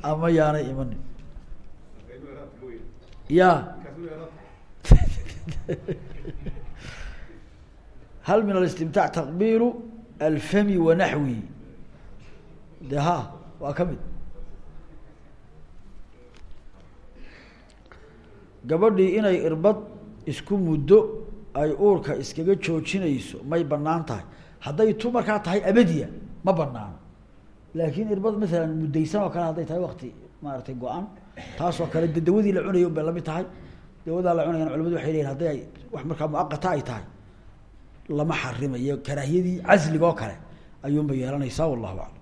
ama yaanay imanin. Ya hal min alistimtaac taqbiilu alfami wanaxwi de ha waa ka mid. Gabadhii inay irbad isku muddo ay uurka iskaga joojinayso may bannaan tahay. Hadday tu markaa tahay abadiya ma banaano laakiin irbad maalan muddaysan oo kale hadday tahay wakti maaratay go-an taasoo kale de dawadii la cunaya un bay la mid tahay. Dawadaa la cunayana culamadu waxay leyihin hadday ay wax markaa muaqata ay tahay. Lama xarimayo karaahiyadii casliga oo kale ayuunbay yeelanaysaa wallahu aclam